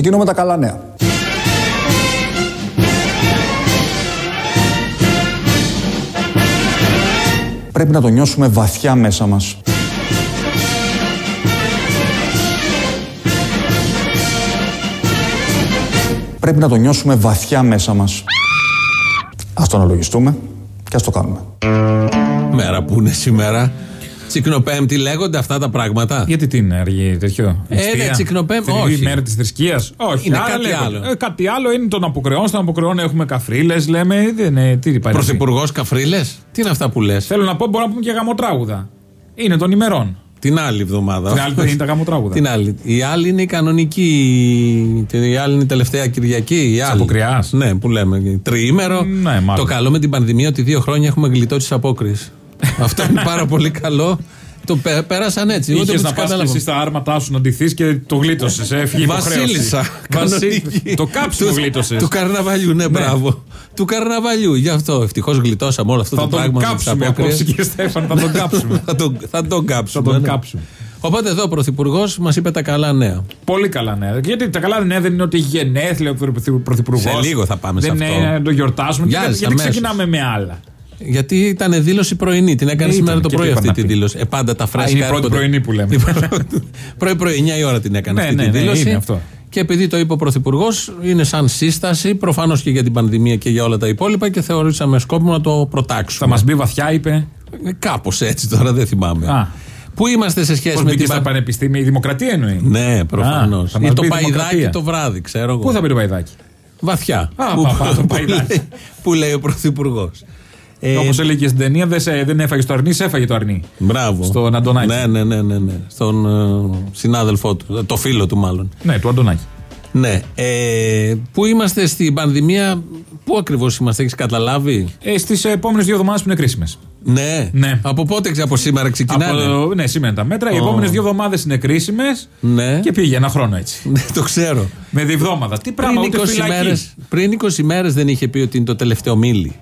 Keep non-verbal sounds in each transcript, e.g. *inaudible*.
Ξεκινούμε τα καλά νέα. Πρέπει να το νιώσουμε βαθιά μέσα μας. Πρέπει να το νιώσουμε βαθιά μέσα μας. Ας το αναλογιστούμε και ας το κάνουμε. Μέρα που είναι σήμερα. Τσικνοπέμπτη λέγονται αυτά τα πράγματα; Γιατί τι είναι αργή τέτοιο. Ε, ναι, τσικνοπέμπτη, όχι. Η μέρα της θρησκείας; Όχι, Είναι άρα κάτι λέγονται. άλλο. Ε, κάτι άλλο είναι τον αποκρεών. Στον αποκρεών έχουμε καφρίλες, λέμε. Δεν είναι, τι υπάρχει. Πρωθυπουργός Καφρίλες; Τι είναι αυτά που λες; Θέλω να πω, μπορούμε να πούμε και γαμοτράγουδα. Είναι των ημερών. Την άλλη εβδομάδα. Την άλλη δεν είναι τα γαμοτράγουδα. Την άλλη. Η άλλη είναι η κανονική. Η άλλη είναι η τελευταία Κυριακή. Η άλλη. αποκριάς. Ναι, που λέμε. Τριήμερο. Ναι, μάλλον. το καλό με την πανδημία ότι δύο χρόνια έχουμε γλιτώσει απόκρισης. Αυτό είναι πάρα πολύ καλό. Το πέ- πέρασαν έτσι. Ούτε Είχες που να τους πας κατάλαβα. εσύ στα άρματά σου να ντυθείς και το γλίτωσες. Έφυγε η υποχρέωση. Βασίλισσα. Βασί- κανονική. Το κάψιμο Του- γλίτωσες. Του καρναβαλιού, ναι, μπράβο. Του καρναβαλιού. Γι' αυτό ευτυχώς γλιτώσαμε όλο αυτό Θα το τον πράγμα. με τις κάψουμε απόκριες. απόψε, κύριε Στέφαν. *laughs* Θα τον κάψουμε. θα τον, θα τον κάψουμε. Θα τον ναι. κάψουμε. Οπότε εδώ ο Πρωθυπουργός μας είπε τα καλά νέα. Πολύ καλά νέα. Γιατί τα καλά νέα δεν είναι ότι έχει γενέθλια ο Πρωθυπουργός. Σε λίγο θα πάμε σε δεν αυτό. είναι να το γιορτάσουμε. Γιάζεις γιατί γιατί αμέσως. ξεκινάμε με άλλα. Γιατί ήταν δήλωση πρωινή. Την έκανε Ναι, σήμερα ήταν. το Και πρωί τι αυτή είπα τη να πει. δήλωση. Ε, πάντα τα φρέσκα. είναι η πρώτη έρχονται. πρωινή που λέμε. Πρωί-πρωί, 9 η ώρα την έκανε Ναι, αυτή ναι, τη ναι, δήλωση. είναι αυτό. Και επειδή το είπε ο Πρωθυπουργός, είναι σαν σύσταση, προφανώς και για την πανδημία και για όλα τα υπόλοιπα και θεωρήσαμε σκόπιμο να το προτάξουμε. Θα μας μπει βαθιά, είπε. Κάπως έτσι τώρα, δεν θυμάμαι. Α. Πού είμαστε σε σχέση Πώ με μπήκε την στα παν- πανεπιστήμια, η δημοκρατία εννοεί. Ναι, προφανώς. Α, θα Ή μας το μπει η παϊδάκι δημοκρατία. το βράδυ, ξέρω εγώ. Πού θα πει το παϊδάκι; Βαθιά. Α, που, πα, πα, το που παϊδάκι. λέει, που λέει ο Πρωθυπουργός. Ε, Όπως έλεγε και στην ταινία, δεν, σε- δεν έφαγε το αρνί, σε έφαγε το αρνί. Μπράβο. Στον Αντωνάκη. Ναι, ναι, ναι, ναι, ναι. Στον ε, συνάδελφό του, το φίλο του μάλλον. Ναι, του Αντωνάκη. Ναι. Ε, πού είμαστε στην πανδημία, πού ακριβώς είμαστε, έχεις καταλάβει; Ε, Στις επόμενες δύο εβδομάδες που είναι κρίσιμες. Ναι. Ναι. Από πότε, ξε- από σήμερα ξεκινάνε; Από, ναι, σήμερα τα μέτρα. Οι επόμενες δύο εβδομάδες είναι κρίσιμες. Ναι. Και πήγε ένα χρόνο έτσι. *laughs* Ναι, το ξέρω. Με διβδόμαδα. Τι πράγμα, Πριν ούτε 20, φυλακή. μέρες, πριν 20 μέρες δεν είχε πει ότι είναι το τελευταίο μίλι.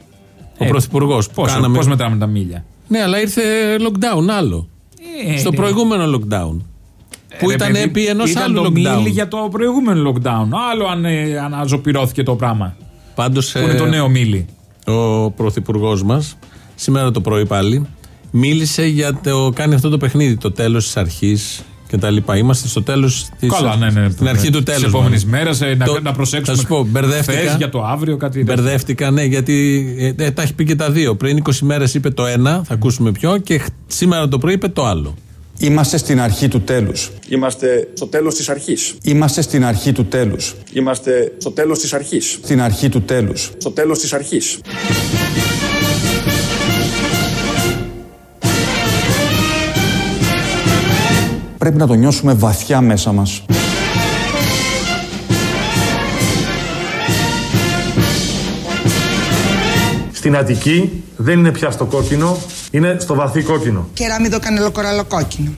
Ο Ε, Πρωθυπουργός που Πώς, κάναμε. πώς μετράμε τα μίλια; Ναι, αλλά ήρθε lockdown άλλο. Ε, Στο ναι. προηγούμενο lockdown. Που Ρε ήταν παιδί, επί ενός ήταν άλλου το lockdown. μίλι για το προηγούμενο lockdown. Άλλο αν ε, αναζωπηρώθηκε το πράγμα. Πάντως, Που είναι το ε, νέο μίλι. ο πρωθυπουργός μας, σήμερα το πρωί πάλι, μίλησε για το. κάνει αυτό το παιχνίδι, το τέλος της αρχής κτλ. Είμαστε στο τέλος τη. Καλά, ναι, ναι. Στην αρχή του Της τέλου. επόμενης μέρας να, να προσέξουμε. Θα σου πω, μπερδεύτηκα. χθες για το αύριο, κάτι τέτοιο. Μπερδεύτηκα, ναι, γιατί ε, ε, τα έχει πει και τα δύο. Πριν 20 μέρες είπε το ένα, θα ακούσουμε ποιο, και χ- σήμερα το πρωί είπε το άλλο. Είμαστε στην αρχή του τέλους. Είμαστε στο τέλος της αρχής. Είμαστε στην αρχή του τέλους. Είμαστε στο τέλος της αρχής. Στην αρχή του τέλους. Στο τέλος της αρχής. Πρέπει να το νιώσουμε βαθιά μέσα μας. Στην Αττική δεν είναι πια στο κόκκινο, είναι στο βαθύ κόκκινο. κεράμιδο κανελοκοραλοκόκκινο.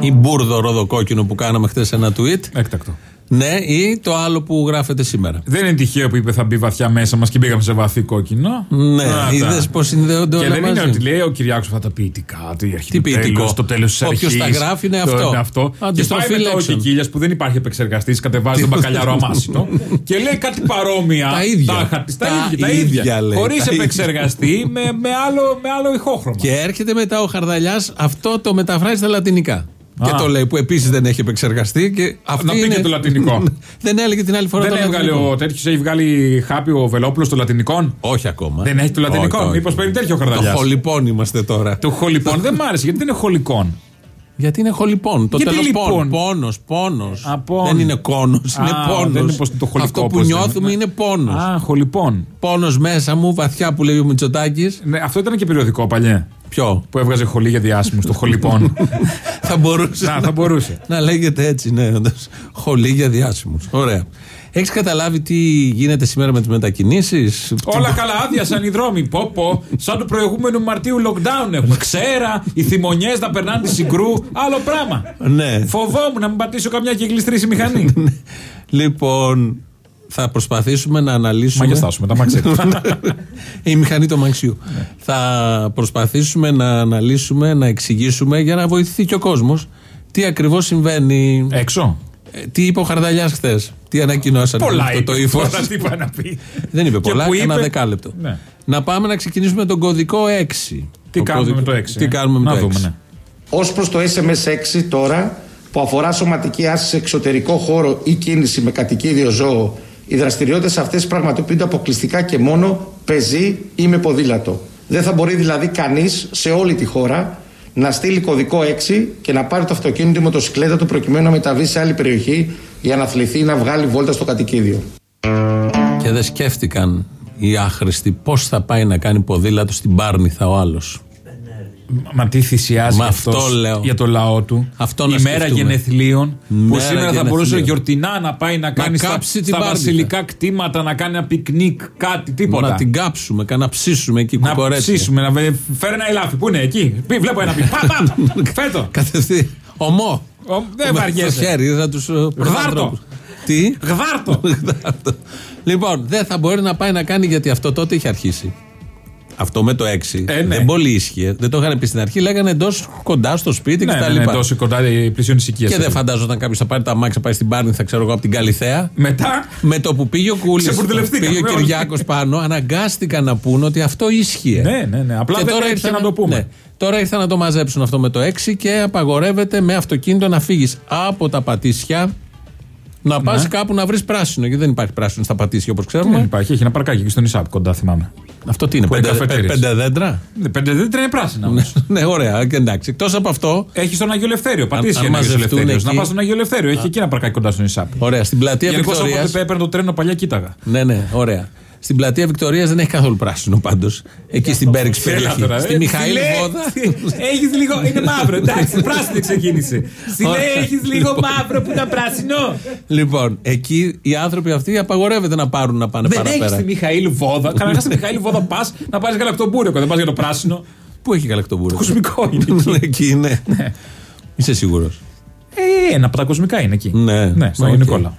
Ή μπουρδο ροδοκόκκινο που κάναμε χθες ένα tweet. Έκτακτο. Ναι, ή το άλλο που γράφεται σήμερα. Δεν είναι τυχαίο που είπε θα μπει βαθιά μέσα μας και μπήκαμε σε βαθύ κόκκινο. Ναι, Α, τα. είδες πώ συνδέονται Και όλα δεν είναι μαζί. ότι λέει ο Κυριάκος αυτά τα ποιητικά του, η αρχή Τι του ποιητικό; τέλους, το τέλος της αρχή. Όποιος τα γράφει είναι αυτό. αυτό. Και Αντιστροφή πάει μετά ο λέξεων. Κικίλια που δεν υπάρχει επεξεργαστής, κατεβάζει τον *laughs* μπακαλιάρο αμάσιτο και λέει κάτι παρόμοια. Τα ίδια. τάχα της, Τα, Τα ίδια. Τα ίδια ίδια. λέει, Χωρίς τα ίδια. επεξεργαστή με, με, άλλο, με άλλο ηχόχρωμα. Και έρχεται μετά ο Χαρδαλιάς, αυτό το μεταφράζει στα λατινικά. Και Α. το λέει που επίσης δεν έχει επεξεργαστεί. Και αυτή Να πει είναι... και το λατινικό. *laughs* δεν έλεγε την άλλη φορά δεν το έβγαλε λατινικό. ο τέτοιος, έχει βγάλει χάπι ο Βελόπουλος το λατινικό. Όχι ακόμα. Δεν έχει το λατινικό. Όχι, όχι. Μήπως παίρνει τέτοιο Το χαρδαλιά. χολυπών είμαστε τώρα. Το χολυπών δεν μ' άρεσε γιατί δεν είναι χολικών. Γιατί είναι χολυπών. Το Γιατί τέλος λοιπόν; πόν. Πόνος, πόνος. Α, πόν. Δεν είναι κόνος, είναι Α, πόνος. δεν είναι πως το χολικό, Αυτό που πως δεν νιώθουμε είναι. είναι πόνος. Α, χολυπών. Πόνος μέσα μου, βαθιά που λέει ο Μητσοτάκης. Ναι, αυτό ήταν και περιοδικό παλιέ. Ποιο; Που έβγαζε χολή για διάσημους, το χολυπών. *laughs* θα μπορούσε. Να, θα μπορούσε. Να λέγεται έτσι, ναι, όντως. Χολή για διάσημους. Ωραία. Έχεις καταλάβει τι γίνεται σήμερα με τις μετακινήσεις; Όλα καλά, άδειασαν οι δρόμοι. Πω, πω, σαν του προηγούμενου Μαρτίου lockdown έχουμε. Ξέρα, οι θυμονιές να περνάνε τη συγκρού. Άλλο πράγμα. Ναι. Φοβόμουν να μην πατήσω καμιά και γλιστρήσει η μηχανή. *laughs* Λοιπόν, θα προσπαθήσουμε να αναλύσουμε. Μα για στάσουμε, τα μαξί. *laughs* η μηχανή του αμαξιού. θα προσπαθήσουμε να αναλύσουμε, να εξηγήσουμε για να βοηθηθεί και ο κόσμος τι ακριβώς συμβαίνει. Έξω. Ε, τι είπε ο Χαρδαλιάς χθες, τι ανακοινώσανε Πολλά αυτό το είπε. ύφος; Πολλά τι είπα να πει. Δεν είπε Και πολλά, που ένα είπε- δεκάλεπτο. Ναι. Να πάμε να ξεκινήσουμε με τον κωδικό 6. Τι Ο κάνουμε με κωδικό- το 6. Τι κάνουμε με να το 6. δούμε, ναι. Ως προς το SMS 6 τώρα που αφορά σωματική άσκηση σε εξωτερικό χώρο ή κίνηση με κατοικίδιο ζώο οι δραστηριότητες αυτές πραγματοποιούνται αποκλειστικά και μόνο πεζή ή με ποδήλατο. Δεν θα μπορεί δηλαδή κανείς σε όλη τη χώρα να στείλει κωδικό 6 και να πάρει το αυτοκίνητο ή μοτοσυκλέτα του προκειμένου να μεταβεί σε άλλη περιοχή για να αθληθεί ή να βγάλει βόλτα στο κατοικίδιο. Και δεν σκέφτηκαν οι άχρηστοι πώς θα πάει να κάνει ποδήλατο στην Πάρνηθα ο άλλος. Μα τι θυσιάζει Μα αυτός αυτό λέω. για το λαό του. Αυτό να η μέρα σκεφτούμε. γενεθλίων που Μέρα σήμερα θα γενεθλίων. μπορούσε γιορτινά να πάει να κάνει στα, κάψει την στα Πάρνηθα. βασιλικά κτήματα, να κάνει ένα πικνίκ, κάτι, τίποτα. Να την κάψουμε, και να ψήσουμε εκεί να κουκορέτσι. ψήσουμε, να βε- φέρει ένα ελάφι. Πού είναι, εκεί; Πει, βλέπω ένα πει. Πα, πα, *laughs* φέτο. Κατευθείαν. Ομό. Ο, δεν Με βαριέσαι. Στο χέρι, θα τους. Γδάρτο. Τι; Γδάρτο. *laughs* Γδάρτο. λοιπόν, δεν θα μπορεί να πάει να κάνει γιατί αυτό τότε είχε αρχίσει. Αυτό με το 6 Ε, ναι. δεν πολύ ίσχυε. Δεν το είχαν πει στην αρχή. Λέγανε εντός κοντά στο σπίτι ναι, κτλ. ναι, ναι, τόσο κοντά η πλησίων ησυχία. και δεν φαντάζονταν κάποιος θα πάρει τα μάξια, θα πάει στην Πάρνη, θα ξέρω εγώ από την Καλιθέα. Μετά. Με το που πήγε ο Κούλης, Ξεμπουρδελευτήκαμε πήγε ο όλοι. Κυριάκος πάνω, αναγκάστηκαν να πούν ότι αυτό ίσχυε. Ναι, ναι, ναι. Απλά Και δεν τώρα έτυχε ήρθαν να το πούμε. ναι. Τώρα ήρθαν να το μαζέψουν αυτό με το 6 και απαγορεύεται με αυτοκίνητο να φύγεις από τα πατήσια να πας κάπου να βρεις πράσινο. Γιατί δεν υπάρχει πράσινο στα πατήσια όπως ξέρουμε. Δεν υπάρχει, έχει ένα παρκάκι εκεί στον Ισάπ κοντά, θυμάμαι. Αυτό τι είναι, Που είναι πέντε, καφετέρειες. πέντε δέντρα; Ναι, Πέντε δέντρα είναι πράσινα. όμως. *laughs* ναι, ωραία, και εντάξει. Εκτός από αυτό, Έχεις στον Αγιο Ελευθέριο. Πατήσει αν για Αγιο μαζευτούν Ελευθέριο. Να εκεί- πας στον Αγιο Ελευθέριο. Έχει εκεί ένα παρκάκι κοντά στον Ισάπ. ωραία, στην πλατεία Γενικώς Βικτωρία. όποτε έπαιρνε το τρένο παλιά, κοίταγα. Ναι, ναι, ωραία. Στην πλατεία Βικτωρίας δεν έχει καθόλου πράσινο πάντως. Εκεί στην Πέριξ περιοχή. Έλα τώρα, Στη ε. Μιχαήλ Στη Λέ- Βόδα. Έχεις λίγο. Είναι μαύρο. Εντάξει, πράσινο ξεκίνησε. Στη Ωραία. λέει έχεις λίγο μαύρο που ήταν πράσινο. Λοιπόν, εκεί οι άνθρωποι αυτοί απαγορεύεται να πάρουν να πάνε Δεν έχεις παραπέρα. στη Μιχαήλ Βόδα. Κανένα στη Μιχαήλ Βόδα πας να πάρεις γαλακτομπούρεκο. Δεν πα για το πράσινο. Πού έχει γαλακτομπούρεκο. Κοσμικό είναι εκεί. *laughs* εκεί, ναι. Είσαι σίγουρος; Ε, ένα από τα κοσμικά είναι εκεί. Ναι. Ναι, στον Οκ. Αγιο Νικόλα.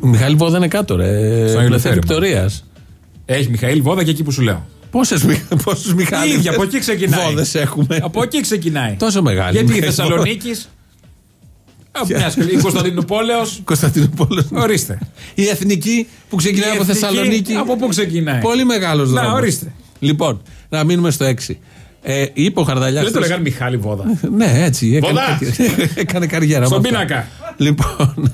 Ο Μιχαήλ Βόδα είναι κάτω, ρε. Αγιο Πλατεία Ελευθέριο, Βικτωρίας. Έχει Μιχαήλ Βόδα και εκεί που σου λέω. *laughs* Πόσους Μιχαήλ. Η ίδια, από εκεί ξεκινάει. Βόδες έχουμε. Από εκεί ξεκινάει. Τόσο μεγάλη. Γιατί η Μιχαήλ Θεσσαλονίκης. Από μια σχολή. Η Κωνσταντινούπολεως. Κωνσταντινούπολο. Ορίστε. Η εθνική που ξεκινάει Η από εθνική, Θεσσαλονίκη. Από πού ξεκινάει. Πολύ μεγάλος Να, δρόμος. ορίστε. Λοιπόν, να μείνουμε στο 6. Ε, είπε ο Χαρδαλιάς. Δεν το λέγανε Μιχάλη Βόδα. Ναι, έτσι. Έκανε, Βοδά. *laughs* έκανε καριέρα. Στον με αυτό. πίνακα. Λοιπόν,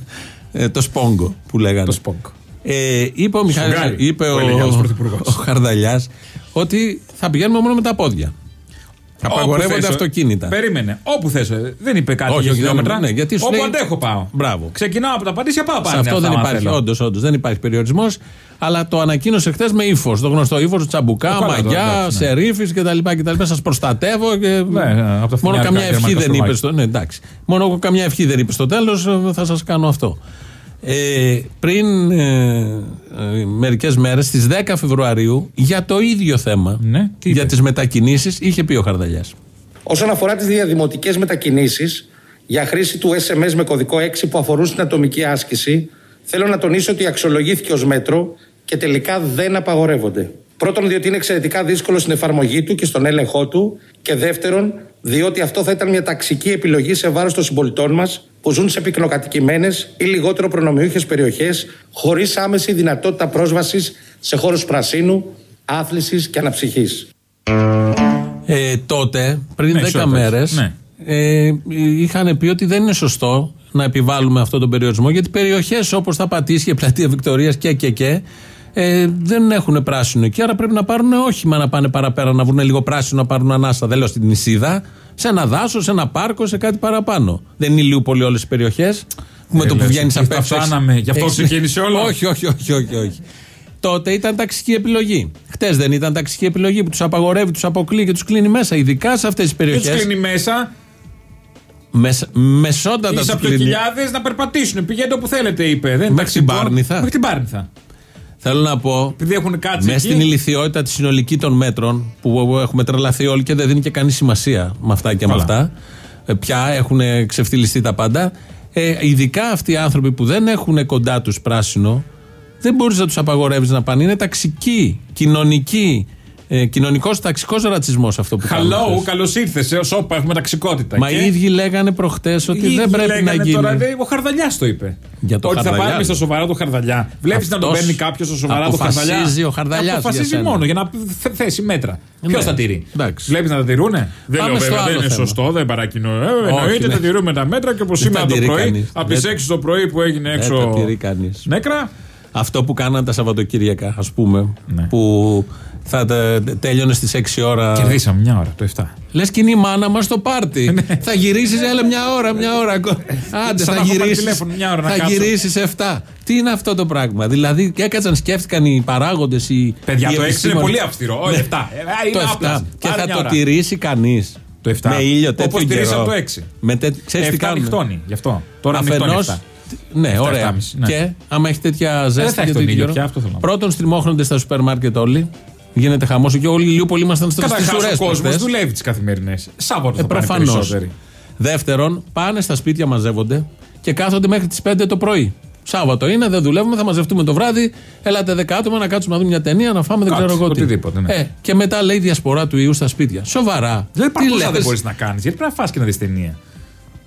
ε, το σπόγκο που λέγανε. Το σπόγκο. Ε, είπε ο Μιχάλης, Σφουγγάρι, είπε που ο, έλεγε άλλος πρωθυπουργός. *laughs* ο Χαρδαλιάς ότι θα πηγαίνουμε μόνο με τα πόδια. Απαγορεύονται Όπου θες, αυτοκίνητα. Περίμενε. Όπου θες. Δεν είπε κάτι Όχι, για όχι, χιλιόμετρα. δεν- ναι, γιατί σου Όπου λέει- αντέχω πάω. Μπράβο. Ξεκινάω από τα πατήσια, πάω Σε πάνω. αυτό δεν υπάρχει, όντως, όντως, δεν υπάρχει περιορισμός. Αλλά το ανακοίνωσε χθες με ύφος. Το γνωστό ύφος, τσαμπουκά, Ε, καλά, μαγιά, τώρα, εντάξει, ναι. σερίφης κτλ. Σας προστατεύω και. Ναι, ναι, από τα μόνο φθηνιάρικα καμιά ευχή γερμανικά δεν είπε στρωμάκια. στο. Ναι, εντάξει. Μόνο καμιά ευχή δεν είπε στο τέλος, θα σας κάνω αυτό. Ε, πριν ε, ε, μερικές μέρες στις 10 Φεβρουαρίου για το ίδιο θέμα Ναι, τι είπες; για τις μετακινήσεις είχε πει ο Χαρδαλιάς Όσον αφορά τις διαδημοτικές μετακινήσεις για χρήση του SMS με κωδικό 6 που αφορούν στην ατομική άσκηση, θέλω να τονίσω ότι αξιολογήθηκε ως μέτρο και τελικά δεν απαγορεύονται. Πρώτον, διότι είναι εξαιρετικά δύσκολο στην εφαρμογή του και στον έλεγχό του. Και δεύτερον, διότι αυτό θα ήταν μια ταξική επιλογή σε βάρος των συμπολιτών μας που ζουν σε πυκνοκατοικημένες ή λιγότερο προνομιούχες περιοχές χωρίς άμεση δυνατότητα πρόσβασης σε χώρους πρασίνου, άθλησης και αναψυχής. Ε, τότε, πριν Ναι, 10 σώτες. μέρες, Ναι. ε, είχαν πει ότι δεν είναι σωστό να επιβάλλουμε αυτόν τον περιορισμό γιατί περιοχές όπως τα Πατήσια, Πλατεία Βικτωρίας και και και ε, δεν έχουν πράσινο εκεί. Άρα πρέπει να πάρουν όχημα να πάνε παραπέρα, να βρουν λίγο πράσινο, να πάρουν ανάσα. Δεν λέω στην νησίδα, σε ένα δάσος, σε ένα πάρκο, σε κάτι παραπάνω. Δεν είναι λίγο πολύ όλες οι περιοχές. Με το που λες, βγαίνεις εκεί απ' τα έξω. φτάναμε, γι' αυτό έχεις- ξεκίνησε όλο. όχι, όχι, όχι, όχι, όχι. Τότε ήταν ταξική επιλογή. Χτες δεν ήταν ταξική επιλογή που τους απαγορεύει, τους αποκλεί και τους κλείνει μέσα. Ειδικά σε αυτές τις Και τους περιοχέ. κλείνει μέσα. Μεσότατα Οι τους κλείνει. σαπιοκυλιάδε να περπατήσουν. Πηγαίνετε όπου θέλετε, είπε. Δεν Μέχρι ταξικό. την Πάρνηθα. Μέχρι την Πάρνηθα. Θέλω να πω. Επειδή έχουν κάτσει. Μέσα εκεί. στην ηλικιότητα τη συνολική των μέτρων που έχουμε τρελαθεί όλοι και δεν δίνει και κανείς σημασία με αυτά και με Καλά. αυτά. ε, Πια έχουν ξεφτυλιστεί τα πάντα. Ε, ειδικά αυτοί οι άνθρωποι που δεν έχουν κοντά τους πράσινο, δεν μπορείς να τους απαγορεύεις να πάνε. Είναι ταξικοί, κοινωνικοί, Ε, Κοινωνικός ταξικός ρατσισμός αυτό που κάνουμε. Hello, καλώς ήρθες. Ω όπα έχουμε ταξικότητα. Μα Και; οι ίδιοι λέγανε προχτές ότι οι ίδιοι δεν πρέπει να λέγανε γίνει. Τώρα, λέει, ο Χαρδαλιάς το είπε. Για το ότι θα Χαρδαλιάς. πάρουμε στα σοβαρά το Χαρδαλιά. Βλέπεις να τον Αυτός παίρνει κάποιος στα σοβαρά το Χαρδαλιά; αποφασίζει ο Χαρδαλιάς Αποφασίζει για σένα. μόνο για να θε- θέσει μέτρα. Ποιος Ναι. θα τηρεί; Εντάξει. Βλέπεις να τα τηρούνε; Δεν Πάμε λέω στο βέβαια, δεν άλλο είναι θέμα. σωστό, δεν παρακινώ. Ε, εννοείται ναι. τα τηρούμε τα μέτρα και όπως Δεν σήμερα τα το τηρεί πρωί, κανείς. από τις Δεν- 6 το πρωί που έγινε Δεν έξω. τα τηρεί κανείς. Νέκρα. Αυτό που κάναν τα Σαββατοκύριακα, ας πούμε, Ναι. που θα τα- τέλειωνε στις 6 ώρα. Κερδίσαμε μια ώρα το 7. Λες και είναι η μάνα μας στο πάρτι. *laughs* θα γυρίσεις, έλα μια ώρα, μια ώρα. ακό- Άντε, Σαν θα να έχω πάρει γυρίσει. τηλέφωνο μια ώρα να Θα κάτσω. γυρίσεις 7. Τι είναι αυτό το πράγμα; Δηλαδή, και έκατσαν, σκέφτηκαν οι παράγοντες. Οι, Παιδιά, οι το 6 είναι επιστήμονες. πολύ αυστηρό. Όχι, 7. Το 7. Και θα το τηρήσει κανείς. Το 7. Με ήλιο τέτοιο Όπως τηρήσαμε καιρό. το 6. Με τε... Ξέρεις τι 7 κάνουν. νυχτώνει, γι' αυτό. Τώρα νυχτώνει Αφενός, 7. Ναι, 7, ωραία. 7,5, ναι. Και άμα έχεις τέτοια ζέστη. θα έχει και τον τέτοιο ήλιο καιρό, πια, αυτό θέλω να πω. Πρώτον, στριμώχνονται στα σούπερ μάρκετ όλοι. Γίνεται χαμός και όλοι λίγο πολύ ήμασταν στα Καταρχά ουρές. ο κόσμος δουλεύει τις καθημερινές. Σάββατο Ε, θα πάνε προφανώς. περισσότεροι. Δεύτερον, πάνε στα σπίτια, μαζεύονται και κάθονται μέχρι τις 5 το πρωί. Σάββατο είναι, δεν δουλεύουμε, θα μαζευτούμε το βράδυ. Ελάτε 10 άτομα να κάτσουμε να δούμε μια ταινία, να φάμε, δεν Κάτι, ξέρω εγώ τι. οτιδήποτε, ναι. Ε, και μετά λέει διασπορά του ιού στα σπίτια. Σοβαρά. Δεν υπάρχουν Τι όσα δεν λες; μπορείς να κάνεις. Γιατί πρέπει να φας και να δεις ταινία.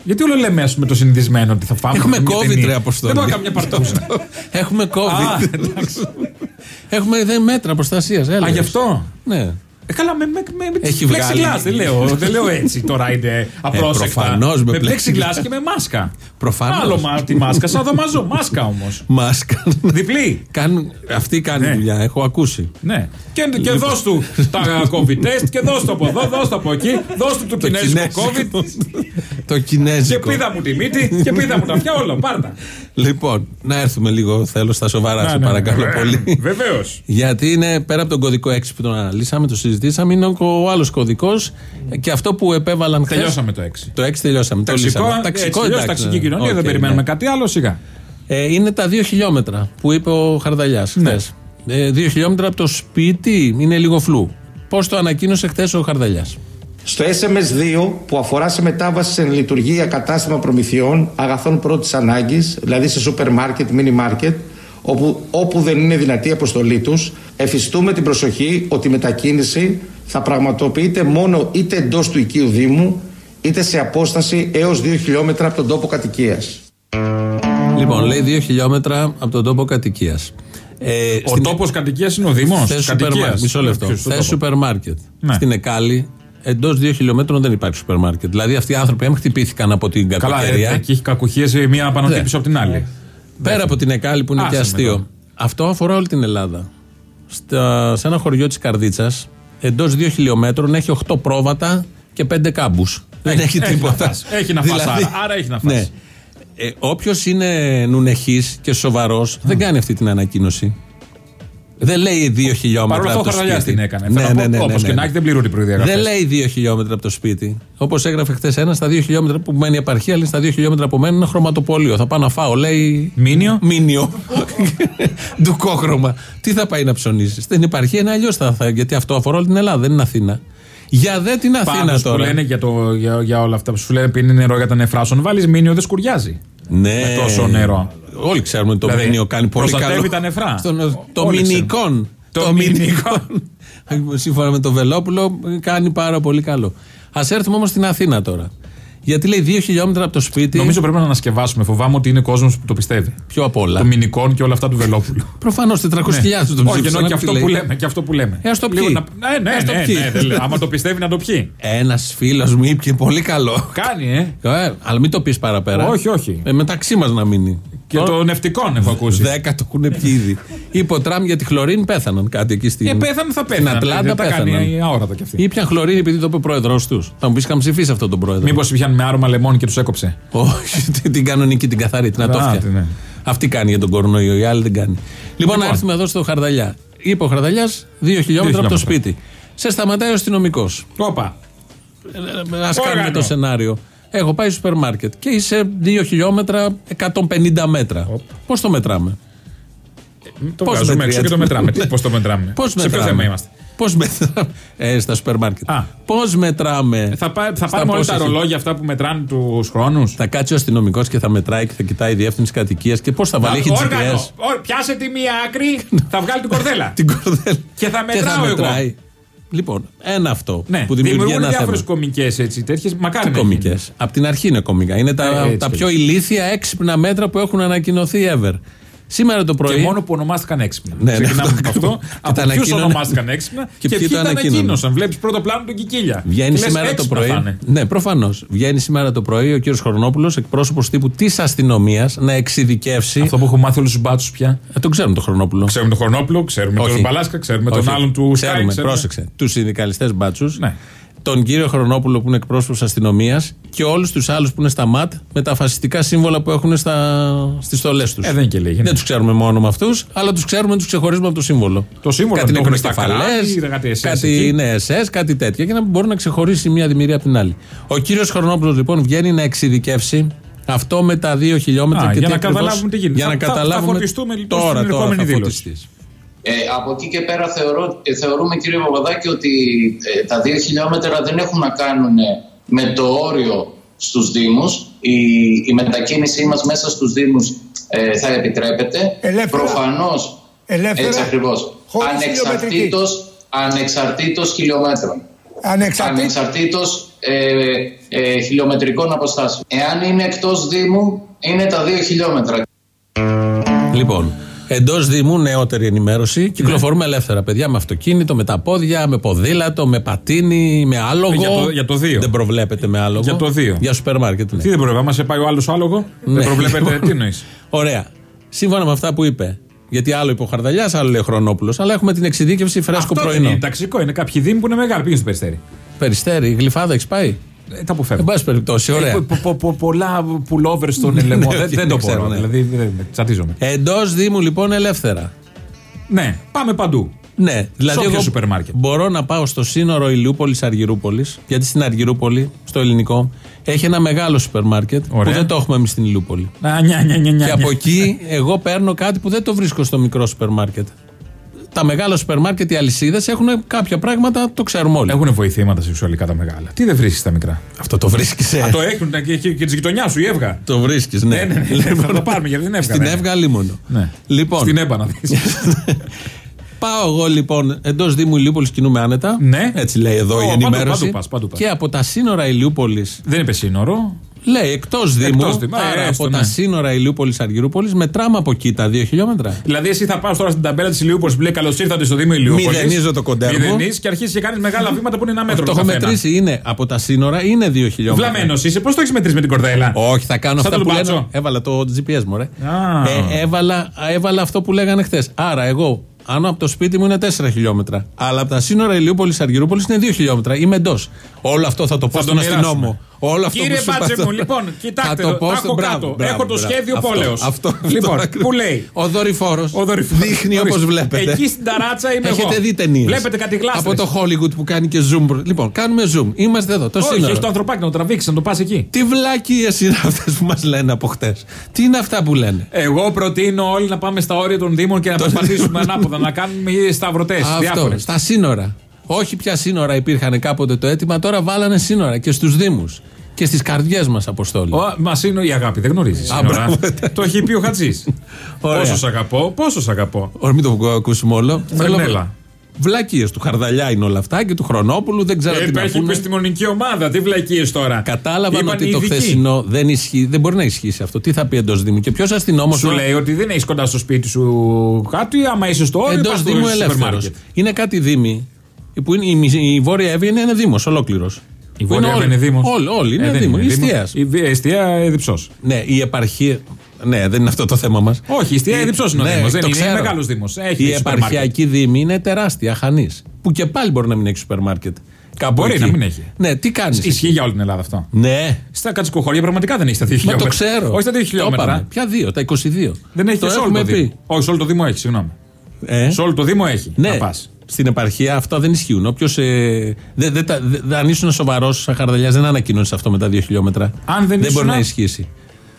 Γιατί όλο λέμε ας πούμε, το συνηθισμένο ότι θα φάμε. Έχουμε μια COVID, ταινία. ρε Αποστόλη. Δεν πάω καμιά παρτούζα. Έχουμε COVID. Α, εντάξει. Έχουμε δε μέτρα προστασίας. Α, γι' αυτό; Ναι. Ε, καλά, με, με, με, με Έχει plexiglass, βγάλει- δεν λέω, δεν λέω έτσι τώρα είναι απρόσεκτα. προφανώς με με plexiglass. plexiglass και με μάσκα. Προφανώς. Άλλο μα, τη μάσκα, σαν δωμαζό. Μάσκα όμως. Μάσκα. Διπλή. Κάνουν, αυτή κάνει Ναι. δουλειά, έχω ακούσει. Ναι. Και, και δώσ' του τα COVID test και δώσ' του από εδώ, δώσ' του από εκεί, δώσ' του το κινέζικο COVID. το Και κινέζικο. πίδα μου τη μύτη και πίδα μου τα αυτιά, όλο. Πάρτα. Λοιπόν, να έρθουμε λίγο, θέλω στα σοβαρά, σε παρακαλώ πολύ. Βεβαίως. Γιατί είναι πέρα από τον κωδικό 6 που τον αναλύσαμε, το συζητήσαμε, είναι ο άλλος κωδικός και αυτό που επέβαλαν χθες- Τελειώσαμε το 6. Το 6 τελειώσαμε. Το Ταξικό, λύσαμε. έτσι, τελειώσει, ταξική κοινωνία, Οκ, δεν περιμένουμε ναι. κάτι άλλο, σιγά. Ε, είναι τα 2 χιλιόμετρα που είπε ο Χαρδαλιάς Ναι. χθες. Ε, 2 χιλιόμετρα από το σπίτι είναι λίγο φλού. Πώς το ανακοίνωσε χθες ο Χαρδαλιάς; Στο SMS2 που αφορά σε μετάβαση σε λειτουργία κατάστημα προμηθειών αγαθών πρώτης ανάγκης, δηλαδή σε σούπερ μάρκετ, μίνι μάρκετ, όπου, όπου δεν είναι δυνατή η αποστολή τους, εφιστούμε την προσοχή ότι η μετακίνηση θα πραγματοποιείται μόνο είτε εντός του οικείου Δήμου, είτε σε απόσταση έως 2 χιλιόμετρα από τον τόπο κατοικίας. Λοιπόν, λέει 2 χιλιόμετρα από τον τόπο κατοικίας. Ε, Ο τόπος κατοικίας είναι ο Δήμος. Θες σούπερ μάρκετ. Μισό λεπτό. Θες σούπερ μάρκετ. Ναι. Στην Εκάλη, εντός 2 χιλιόμετρων δεν υπάρχει σούπερ μάρκετ. Δηλαδή αυτοί οι άνθρωποι αν χτυπήθηκαν από την Καλά, κακοκαιρία. ε, εκεί έχει κακουχίες μία πάνω Ναι. πίσω από την άλλη. Πέρα από την Εκάλη που είναι Άσε και με αστείο. τώρα. Αυτό αφορά όλη την Ελλάδα. Στα, σε ένα χωριό της Καρδίτσας, εντός 2 χιλιόμετρων έχει 8 πρόβατα και 5 κάμπους. Δεν έχει, έχει τίποτα. να φας. Έχει να φας, άρα- άρα έχει να φας. Ναι. Ε, Όποιος είναι νουνεχής και σοβαρός δεν κάνει αυτή την ανακοίνωση. Δεν λέει 2 χιλιόμετρα. Παρ' όλα από αυτά ο το Χαρδαλιάς σπίτι. την έκανε. Ναι, Θέλω να ναι, πω, ναι, όπως ναι, και ναι. να έχει, δεν πληρούνται οι προδιαγραφές. Δεν λέει 2 χιλιόμετρα από το σπίτι. Όπως έγραφε χθες ένας, στα 2 χιλιόμετρα που μένει η επαρχία, λέει στα 2 χιλιόμετρα που μένει είναι χρωματοπολείο. Θα πάω να φάω, λέει. Μήνυο. Μήνυο. *laughs* Ντουκόχρωμα. Τι θα πάει να ψωνίσεις; Στην επαρχία είναι αλλιώς θα, θα, γιατί αυτό αφορά όλη την Ελλάδα, δεν είναι Αθήνα. Για δε την Αθήνα Πάντως που τώρα. λένε για, το, για, για όλα αυτά που σου λένε πίνει νερό για τα νεφρά σου. Αν βάλεις μήνυο δεν σκουριάζει. Ναι. Με τόσο νερό. Όλοι ξέρουμε ότι το Δηλαδή, μήνυο κάνει πολύ προστατεύει καλό. τα νεφρά. Στον- το Όλοι μηνικών. Το μηνικών. *laughs* Σύμφωνα με το Βελόπουλο, κάνει πάρα πολύ καλό. Α έρθουμε όμως στην Αθήνα τώρα. Γιατί λέει 2 χιλιόμετρα από το σπίτι. Νομίζω πρέπει να ανασκευάσουμε. Φοβάμαι ότι είναι κόσμος που το πιστεύει. Πιο απ' όλα. Το μηνικών και όλα αυτά του Βελόπουλου. Προφανώς 400.000 τον Όχι, ψήφισαν, ενώ και τι αυτό λέει. που λέμε. Και αυτό που λέμε. Ε, ας το Λίγο πιει. να- Ναι, ναι, Ας το ναι, πιει. ναι, δεν λέω. Άμα το πιστεύει να το πιει. Ένας φίλος μου είπε πολύ καλό. Κάνει, ε. Ε, αλλά μην το πεις παραπέρα. Όχι, όχι. Ε, μεταξύ μας να μείνει. Και το νευτικών έχω ακούσει. Δέκα το έχουν πιει ήδη. Είπε ο Τραμπ για τη χλωρίνη πέθαναν κάτι εκεί στην. Ε, πέθανε θα πέθανε. Στην Ατλάντα Δεν τα πέθαναν. κάνει αόρατα κι αυτή. Ήπιαν χλωρίνη επειδή το είπε ο πρόεδρό τους. Θα μου πεις είχαν ψηφίσει αυτόν τον πρόεδρο. Μήπως πιάνουν με άρωμα λεμόνι και τους έκοψε. Όχι, *laughs* την- την κανονική, την καθαρή, την Α, ατόφια. τι, ναι. Αυτή κάνει για τον κορονοϊό, η άλλη δεν κάνει. Λοιπόν, να Λοιπόν. έρθουμε εδώ στο Χαρδαλιά. Είπε ο Χαρδαλιάς, δύο χιλιόμετρα από το χιλιόμετρα. σπίτι. Σε σταματάει ο αστυνομικός. Όπα. Α κάνουμε Όργανο. το σενάριο. Έχω πάει στο σούπερ μάρκετ και είσαι 2 χιλιόμετρα 150 μέτρα. Πώς το μετράμε; Το Πώς βγάζουμε έξω μετριέται. και το μετράμε. Τι, Πώς το μετράμε; Πώς Σε ποιο μετράμε; θέμα είμαστε; Πώς μετράμε; Ε, στα σούπερ μάρκετ. Α. Πώς μετράμε; Θα, πά- θα Στα πάρουμε όλα πόσα τα έχει. ρολόγια αυτά που μετράνε τους χρόνους; Θα κάτσει ο αστυνομικός και θα μετράει και θα κοιτάει η διεύθυνση κατοικίας και πώς θα βάλει. Έχει Όργανο. GPS. Ω, Πιάσε τη μία άκρη, θα βγάλει την κορδέλα. *laughs* Την κορδέλα. Και θα μετράω εγώ. Μετράει. Λοιπόν, ένα αυτό Ναι, που δημιουργεί δημιουργούν ένα διάφορες θέμα. κομικές έτσι τέτοιες. Μακάρι Τι να κομικές; γίνει. Απ' την αρχή είναι κομικά. Είναι τα, Ε, έτσι τα κι πιο αλλιώς. ηλίθια έξυπνα μέτρα που έχουν ανακοινωθεί ever. Σήμερα το πρωί. Και μόνο που ονομάστηκαν έξυπνα. Ναι, ναι, Ξεκινάμε αυτό από αυτό. Και Από τα ποιους ανακοίνωνε. ονομάστηκαν έξυπνα Και και, ποιοι ποιοι το τα ανακοίνωναν. ανακοίνωσαν. Βλέπεις πρώτο πλάνο τον Κικίλια. Βγαίνει Και λες, σήμερα το έξυπνα πρωί. θα είναι. Ναι, προφανώς. Βγαίνει σήμερα το πρωί ο κύριος Χρονόπουλο, εκπρόσωπος τύπου της αστυνομίας, να εξειδικεύσει. Αυτό που έχουν μάθει όλους τους μπάτσους πια. Ε, τον ξέρουν τον Χρονόπουλο. Ξέρουμε τον Χρονόπουλο, ξέρουμε Όχι. τον Μπαλάσκα, ξέρουμε τον Όχι. άλλον του Σκάι. Ξέρουμε, ξέρουμε- πρόσεξε. Τους συνδικαλιστές μπάτσους. Ναι. Τον κύριο Χρονόπουλο που είναι εκπρόσωπος αστυνομίας και όλους τους άλλους που είναι στα ΜΑΤ με τα φασιστικά σύμβολα που έχουν στις στολές τους. Ε, δεν είναι και λίγοι, ναι. Δεν τους ξέρουμε μόνο με αυτούς, αλλά τους ξέρουμε, τους ξεχωρίζουμε από το σύμβολο. Το σύμβολο κάτι το έχουν νεκροκεφαλές, στα κράτη, κάτι SS κάτι εκεί. ναι, SS, κάτι τέτοια, για να μπορεί να ξεχωρίσει μία δημιουργία από την άλλη. Ο κύριος Χρονόπουλος λοιπόν βγαίνει να εξειδικεύσει αυτό με τα δύο χιλιόμετρα Α, και για τι να ακριβώς- καταλάβουμε τι γίνεται. Για Θα- να θα- θα καταλάβουμε φορτιστούμε λοιπόν τώρα, στην τώρα ερχόμενη θα δήλωση. Φορτιστείς. Ε, από εκεί και πέρα θεωρώ, ε, θεωρούμε κύριε Παπαδάκη ότι ε, τα δύο χιλιόμετρα δεν έχουν να κάνουν με το όριο στους Δήμους. Η, η μετακίνησή μας μέσα στους Δήμους ε, θα επιτρέπεται. Ελεύθερα. Προφανώς, Ελεύθερα. έτσι ακριβώς, Χωρίς ανεξαρτήτως, ανεξαρτήτως χιλιόμετρων. Ανεξαρτήτως. Ανεξαρτήτως ε, ε, χιλιομετρικών αποστάσεων. Εάν είναι εκτός Δήμου, είναι τα δύο χιλιόμετρα. Λοιπόν, εντός Δήμου νεότερη ενημέρωση. Κυκλοφορούμε ελεύθερα, παιδιά, με αυτοκίνητο, με τα πόδια, με ποδήλατο, με πατίνι, με άλογο. Ε, για το- για το δύο. Δεν προβλέπεται με άλογο. Για το δύο. Για σούπερ μάρκετ. ναι. Τι δεν προβλέπετε, άμα σε πάει ο άλλος άλογο, Ναι. δεν προβλέπετε. Λοιπόν, *laughs* Τι εννοείς; Ωραία. Σύμφωνα με αυτά που είπε. Γιατί άλλο είπε ο Χαρδαλιάς, άλλο λέει ο Χρονόπουλος. Αλλά έχουμε την εξειδίκευση φρέσκο Αυτό δεν πρωινό. είναι ταξικό. Είναι κάποιοι δήμοι που είναι μεγάλοι. Πήγαινε στο περιστέρι. Περιστέρι, γλυφάδα έχεις πάει; Ε, τα που Εν φεύγουν. πάση περιπτώσει, ωραία. Ε, πο- πο- πο- Πολλά pullover στον ελεμό. Ναι, Δεν όχι, δεν δεν το ξέρω, μπορώ. ναι. Δηλαδή δεν- τσατίζομαι. Εντός Δήμου λοιπόν ελεύθερα. Ναι, πάμε παντού. Ναι, δηλαδή όποιο εγώ σούπερ μάρκετ. μπορώ να πάω στο σύνορο Ηλιούπολη-Αργυρούπολη, γιατί στην Αργυρούπολη, στο ελληνικό, έχει ένα μεγάλο σούπερ μάρκετ που Ωραία. δεν το έχουμε εμείς στην Ηλιούπολη. Α, νιά, νιά, νιά, νιά, Και από νιά. εκεί εγώ παίρνω κάτι που δεν το βρίσκω στο μικρό σούπερ μάρκετ. Τα μεγάλα σούπερ μάρκετ, οι αλυσίδες έχουν κάποια πράγματα, το ξέρουμε όλοι. Έχουν βοηθήματα σεξουαλικά τα μεγάλα. Τι δεν βρίσκεις τα μικρά; Αυτό το βρίσκεις. Α, το έχουν και, και, και της γειτονιάς σου η ΕΒΓΑ. Το βρίσκεις, ναι. Ναι, ναι, ναι, θα το πάρουμε για την ΕΒΓΑ, Στην ναι. ΕΒΓΑ λίμωνο. Ναι. Λοιπόν, Στην ΕΜΠΑ να δεις. *laughs* Πάω εγώ λοιπόν εντός Δήμου Ηλιούπολης κινούμε άνετα. Ναι. Έτσι λέει εδώ Ω, η παντού, ενημέρωση. παντού πας, παντού πας. Και από τα σύνορα Ηλιούπολης δεν είπε σύνορο. Λέει εκτός Δήμου. Εκτός Δήμου, ε, άρα έστω, από τα ναι. σύνορα Ηλιούπολης Αργυρούπολης μετράμε από εκεί τα δύο χιλιόμετρα. Δηλαδή, εσύ θα πάω τώρα στην ταμπέλα της Ηλιούπολης που λέει Καλώς ήρθατε στο Δήμο Ηλιούπολης. Μηδενίζω το κοντέρνο. Μηδενίζει και αρχίζεις και κάνεις μεγάλα βήματα που είναι ένα μέτρο. το το έχω καθένα. μετρήσει. Είναι από τα σύνορα είναι δύο χιλιόμετρα. Βλαμμένος είσαι, πώς το έχεις μετρήσει με την κορδέλα; Όχι, θα κάνω Σαν αυτά τον που Μπάτσο. λένε. Έβαλα το GPS μου, ρε. Α. Ε, έβαλα, έβαλα αυτό που λέγανε χθες. Άρα, εγώ, αν από το σπίτι μου είναι 4 χιλιόμετρα, αλλά από τα σύνορα Ηλιούπολης Αργυρούπολης είναι 2 χιλιόμετρα. Είμαι εντός. Όλο αυτό θα το πω Θα στον το μοιράσουμε. αστυνόμο. Όλο αυτό Κύριε που σου είπα Μπάτσε αυτό. μου, λοιπόν, κοιτάξτε, Θα το το πω έχω στο- μπράβο, κάτω. μπράβο, Έχω το μπράβο. σχέδιο Αυτό, πόλεως. Αυτό, αυτό Λοιπόν, ακριβώς. που λέει. Ο δορυφόρος. Ο δορυφόρος. Δείχνει όπως Ορίστε. βλέπετε. Εκεί στην ταράτσα είμαι Έχετε εγώ. δει ταινίες. Βλέπετε κάτι γλάστρες. Από το Hollywood που κάνει και zoom. Λοιπόν, κάνουμε zoom. Είμαστε εδώ. Το Όχι, σύνορο. έχει το ανθρωπάκι να το τραβήξεις, να το πας εκεί. Τι βλάκιε είναι αυτέ που μας λένε από χτες. Τι είναι αυτά που λένε; Εγώ προτείνω όλοι να πάμε στα όρια των Δήμων και να προσπαθήσουμε ανάποδα, να κάνουμε σταυρωτές Αυτό, διάφορες. στα σύνορα. Όχι πια σύνορα υπήρχαν κάποτε το αίτημα, τώρα βάλανε σύνορα και στους Δήμους. Και στις καρδιές μας, Αποστόλη. Μα είναι η αγάπη, δεν γνωρίζεις. Α, μπράβο. Το έχει πει ο Χατζής. Ωραία. Πόσο σ' αγαπώ, πόσο σ' αγαπώ. Όχι, μην το ακούσουμε όλο. Μερνέλα. Βλακίες του Χαρδαλιά είναι όλα αυτά και του Χρονόπουλου δεν ξέρω Ε, τι να Υπάρχει πούνε. επιστημονική ομάδα, τι βλακίες τώρα. Κατάλαβαν Είπαν ότι οι το ειδικοί. χθεσινό δεν, ισχύει, δεν μπορεί να ισχύσει αυτό. Τι θα πει εντός Δήμου. Και ποιος αστυνόμος. Σου λέει ότι δεν έχεις κοντά στο σπίτι σου κάτι, άμα είσαι στο όριο, Εντός πας στο Δήμου σούπερ ελεύθερος. μάρκετ. Είναι κάτι Δήμοι που είναι η, μισή- η Βόρεια Εύη είναι ένα Δήμος ολόκληρος. Η Βόρεια Εύη είναι Δήμος; Όλοι, όλοι είναι Δήμος. Η Ιστία. Η Β- Εστία ε, διψός. Ναι, η επαρχία. Ναι, δεν είναι αυτό το θέμα μας. Όχι, η Εστία διψός είναι ο Δήμος. Δεν είναι, είναι μεγάλος Δήμος. Έχει Η σούπερ μάρκετ. επαρχιακή δήμη είναι τεράστια, χανής. Που και πάλι μπορεί να μην έχει σούπερ μάρκετ. Κάπου Μπορεί εκεί. να μην έχει. Ναι, τι κάνεις. Ισχύει για όλη την Ελλάδα αυτό. Ναι, Στα κατσικοχώρια πραγματικά δεν έχει τα 2 μα χιλιόμετρα. το ξέρω. Όχι στα 2 Το χιλιόμετρα. είπαμε. Ποια δύο, τα 22. Δεν έχει το και σε όλο έχουμε το Δήμο. πει. Όχι, σε όλο το Δήμο έχει, συγγνώμη. Ε; Σε όλο το Δήμο έχει. Ναι, Να πας. Στην επαρχία αυτά δεν ισχύουν. Όποιος. Ε, δεν, δεν, τα- δεν- αν ήσουν σοβαρός σαν χαρδαλιάς, δεν ανακοίνωσε αυτό με τα 2 χιλιόμετρα. Αν δεν ήσουν- μπορεί να ισχύσει.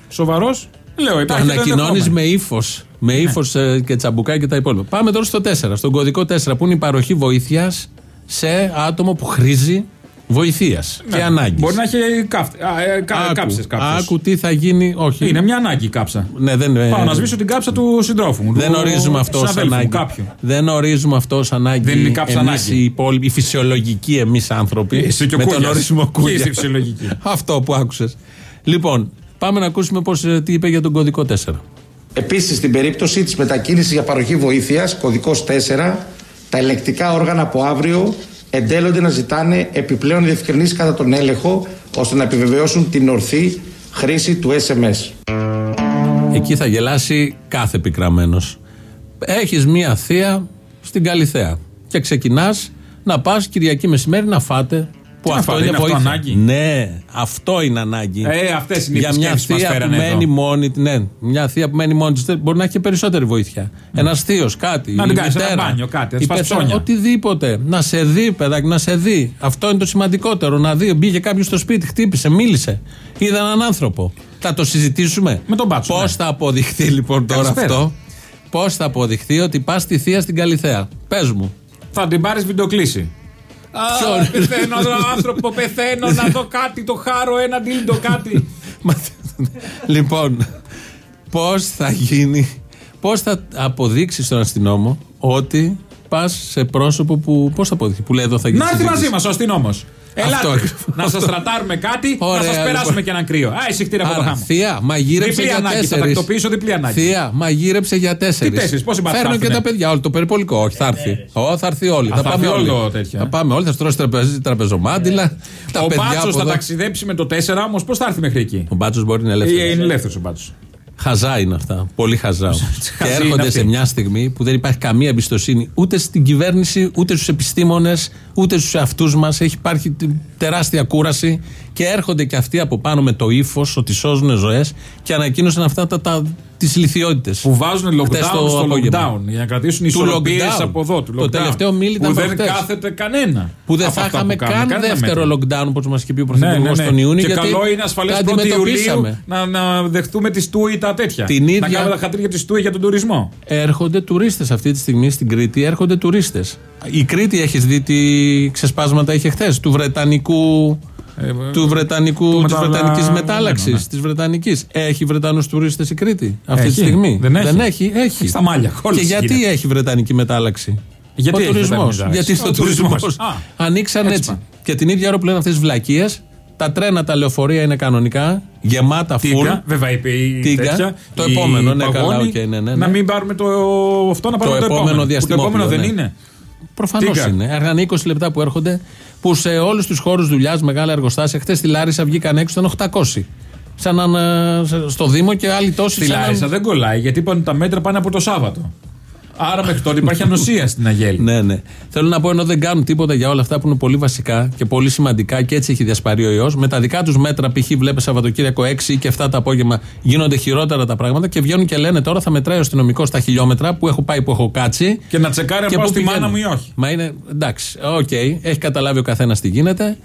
Σοβαρός, λέω Το υπάρχει. το ανακοινώνεις ενδεχόμενο. με ύφος. Με ύφος και τσαμπουκά και τα υπόλοιπα. Πάμε τώρα στο 4, στον κωδικό 4, που είναι η παροχή βοήθειας σε άτομο που χρήζει βοηθείας και ανάγκης. Ναι. Μπορεί να έχει κάφτε- α, ε, κα- κάψες κάποιος. άκου τι θα γίνει. Όχι. Είναι μια ανάγκη η κάψα. Ναι, δεν, ε, Πάω να σβήσω την κάψα του συντρόφου μου. δεν του ορίζουμε αυτό ως συναδέλφου μου, ανάγκη. Κάποιου. Δεν ορίζουμε αυτό ως ανάγκη. Δεν είναι η κάψα εμείς ανάγκη. οι, υπόλοιποι, οι φυσιολογικοί εμείς άνθρωποι. Εσύ και ο με τον Κούγιας. ορισμό Και Κούγιας. είσαι φυσιολογική. *laughs* αυτό που άκουσες. Λοιπόν, πάμε να ακούσουμε πώς, ε, τι είπε για τον κωδικό 4. Επίσης, στην περίπτωση της μετακίνησης για παροχή βοήθειας, κωδικός 4, τα ελεκτικά όργανα από αύριο εντέλλονται να ζητάνε επιπλέον διευκρινήσεις κατά τον έλεγχο ώστε να επιβεβαιώσουν την ορθή χρήση του SMS. Εκεί θα γελάσει κάθε πικραμένος. Έχεις μία θεία στην Καλιθέα και ξεκινάς να πας Κυριακή μεσημέρι να φάτε. Που Τι να αυτό φάτε, είναι είναι αυτό βοήθεια. ανάγκη; Ναι, αυτό είναι ανάγκη. Ε, αυτές είναι οι Για μια επισκέψεις που μας θεία που φέρανε μένει εδώ. μόνη τη. Ναι, μια θεία που μένει μόνη της μπορεί να έχει και περισσότερη βοήθεια. Ένας θείος, κάτι. Να η την κάνεις ένα μητέρα, μπάνιο, κάτι, να η σπάς πεθα- ψώνια. Οτιδήποτε. Να σε δει, παιδάκι, να σε δει. Αυτό είναι το σημαντικότερο. Να δει. Μπήκε κάποιος στο σπίτι, χτύπησε, μίλησε. Είδε έναν άνθρωπο. Θα το συζητήσουμε. Με τον μπάτσο, Πώς ναι. θα αποδειχθεί λοιπόν τώρα Καλησπέρα. αυτό; Πώς θα αποδειχθεί ότι πας στη θεία στην Καλιθέα; Πες μου. Θα την πάρεις βιντεοκλήση. Α, Ποιο; πεθαίνω, εδώ, άνθρωπο, πεθαίνω, να δω κάτι, το χάρο, ένα ντύλντο, κάτι. Μα- λοιπόν, πώς θα γίνει, πώς θα αποδείξεις στον αστυνόμο ότι πας σε πρόσωπο που. Πώς θα αποδείξει, που λέει εδώ θα γίνει. Να έρθει συζήτηση. μαζί μας ο αστυνόμος. Αυτό Ελάτε, ακριβώς. να σας τρατάρουμε κάτι, Ωραία, να σας περάσουμε λοιπόν. και έναν κρύο. Α, εισηχτήρια από το Άρα, χάμο. θεία, μαγείρεψε Διπλή για ανάγκη, θα τέσσερις. τακτοποιήσω διπλή ανάγκη. Θεία, μαγείρεψε για τέσσερι. Τι τέσσερις, πόσοι μπάτσοι θα Φέρνω και έρθουνε; τα παιδιά, όλο το περιπολικό. Όχι, θα έρθει. Ω, θα έρθει όλοι. Α, θα θα πάμε έρθει όλοι. όλο τέτοιο, Θα ε. πάμε όλοι, θα στρώσει τραπεζ, τραπεζομάντιλα. Τα Ο παιδιά Μπάτσος από θα εδώ. ταξιδέψει με το 4 όμως, πώς θα έρθει μέχρι εκεί; Ο Μπάτσος μπορεί να είναι Ε, ελεύθερος. Είναι ελεύθερος ο Μπάτσος. Χαζά είναι αυτά. Πολύ χαζά. όμως. και Χαζή είναι έρχονται αυτή. σε μια στιγμή που δεν υπάρχει καμία εμπιστοσύνη ούτε στην κυβέρνηση, ούτε στους επιστήμονες, ούτε στους εαυτούς μας. Έχει υπάρχει τε- τεράστια κούραση και έρχονται και αυτοί από πάνω με το ύφος ότι σώζουν ζωές και ανακοίνωσαν αυτά τα, τα, τις λιθιότητες. Που βάζουν lockdown Χτες το στο απόγευμα. lockdown για να κρατήσουν Του ισορροπίες lockdown. από εδώ. Του Το lockdown. τελευταίο μίλη ήταν Που δεν προχτές. κάθεται κανένα. Που δεν από θα αυτά είχαμε που κάνουν. καν Κανένα δεύτερο μέτρο. lockdown, όπως μας είχε πει ο Ναι, Πρωθυπουργός ναι, ναι. τον Ιούνιο. Και γιατί καλό είναι ασφαλέ τα 1η Ιουλίου αντιμετωπίσαμε. να, να δεχτούμε τη στούη τα τέτοια. Την ίδια- Να κάνουμε τα χατήρια της στούη για τον τουρισμό. Έρχονται τουρίστες αυτή τη στιγμή στην Κρήτη. Έρχονται τουρίστες. Η Κρήτη έχεις δει τι ξεσπάσματα είχε χθες του Βρετανικού. Του Βρετανικού, του της μεταλλα- Βρετανικής ναι, μετάλλαξης, ναι. της Βρετανικής. Έχει Βρετανούς τουρίστες η Κρήτη αυτή Έχει. τη στιγμή; Δεν έχει. έχει, έχει. Στα Μάλια, Και κόλληση γιατί γίνεται. έχει Βρετανική μετάλλαξη; Γιατί ο έχει τουρισμός. Βρετανική μετάλλαξη. Γιατί στο Ο τουρισμός. τουρισμός. Α, Ανοίξαν έτσι έτσι. πάνε. Και την ίδια ώρα που λένε αυτές τις βλακίες, τα τρένα, τα λεωφορεία είναι κανονικά, γεμάτα φουλ. Τίγκα, βέβαια είπε η Τίγκα. τέτοια. Το η επόμενο, ναι, Παγώνη. καλά, οκ, ναι, ναι, ναι. Να μην πάρουμε το αυτό, να πάρουμε το, επόμενο επόμενο. Που Το διαστημόπλαιο, επόμενο δεν ναι. είναι. Προφανώς Τίγκα. είναι. Έρχαν 20 λεπτά που έρχονται, που σε όλους τους χώρους δουλειάς, μεγάλα εργοστάσια, χθες στη Λάρισα βγήκαν έξω, ήταν 800. Σαν να, ε, στο Δήμο και άλλοι τόσοι. Στη σαν να- Λάρισα δεν κολλάει γιατί είπαν ότι τα μέτρα πάνε από το Σάββατο. Άρα μέχρι τότε υπάρχει ανοσία στην αγέλη. Ναι, ναι. Θέλω να πω ενώ δεν κάνουν τίποτα για όλα αυτά που είναι πολύ βασικά και πολύ σημαντικά και έτσι έχει διασπαρεί ο ιός. Με τα δικά τους μέτρα, π.χ. βλέπεις Σαββατοκύριακο 6 και 7 το απόγευμα γίνονται χειρότερα τα πράγματα και βγαίνουν και λένε τώρα θα μετράει ο αστυνομικός στα χιλιόμετρα που έχω πάει, που έχω κάτσει. Και να τσεκάρει αν και πάω πού στη μάνα πηγαίνω. μου ή όχι. Μα είναι εντάξει, οκ, έχει καταλάβει ο καθένας τι γίνεται.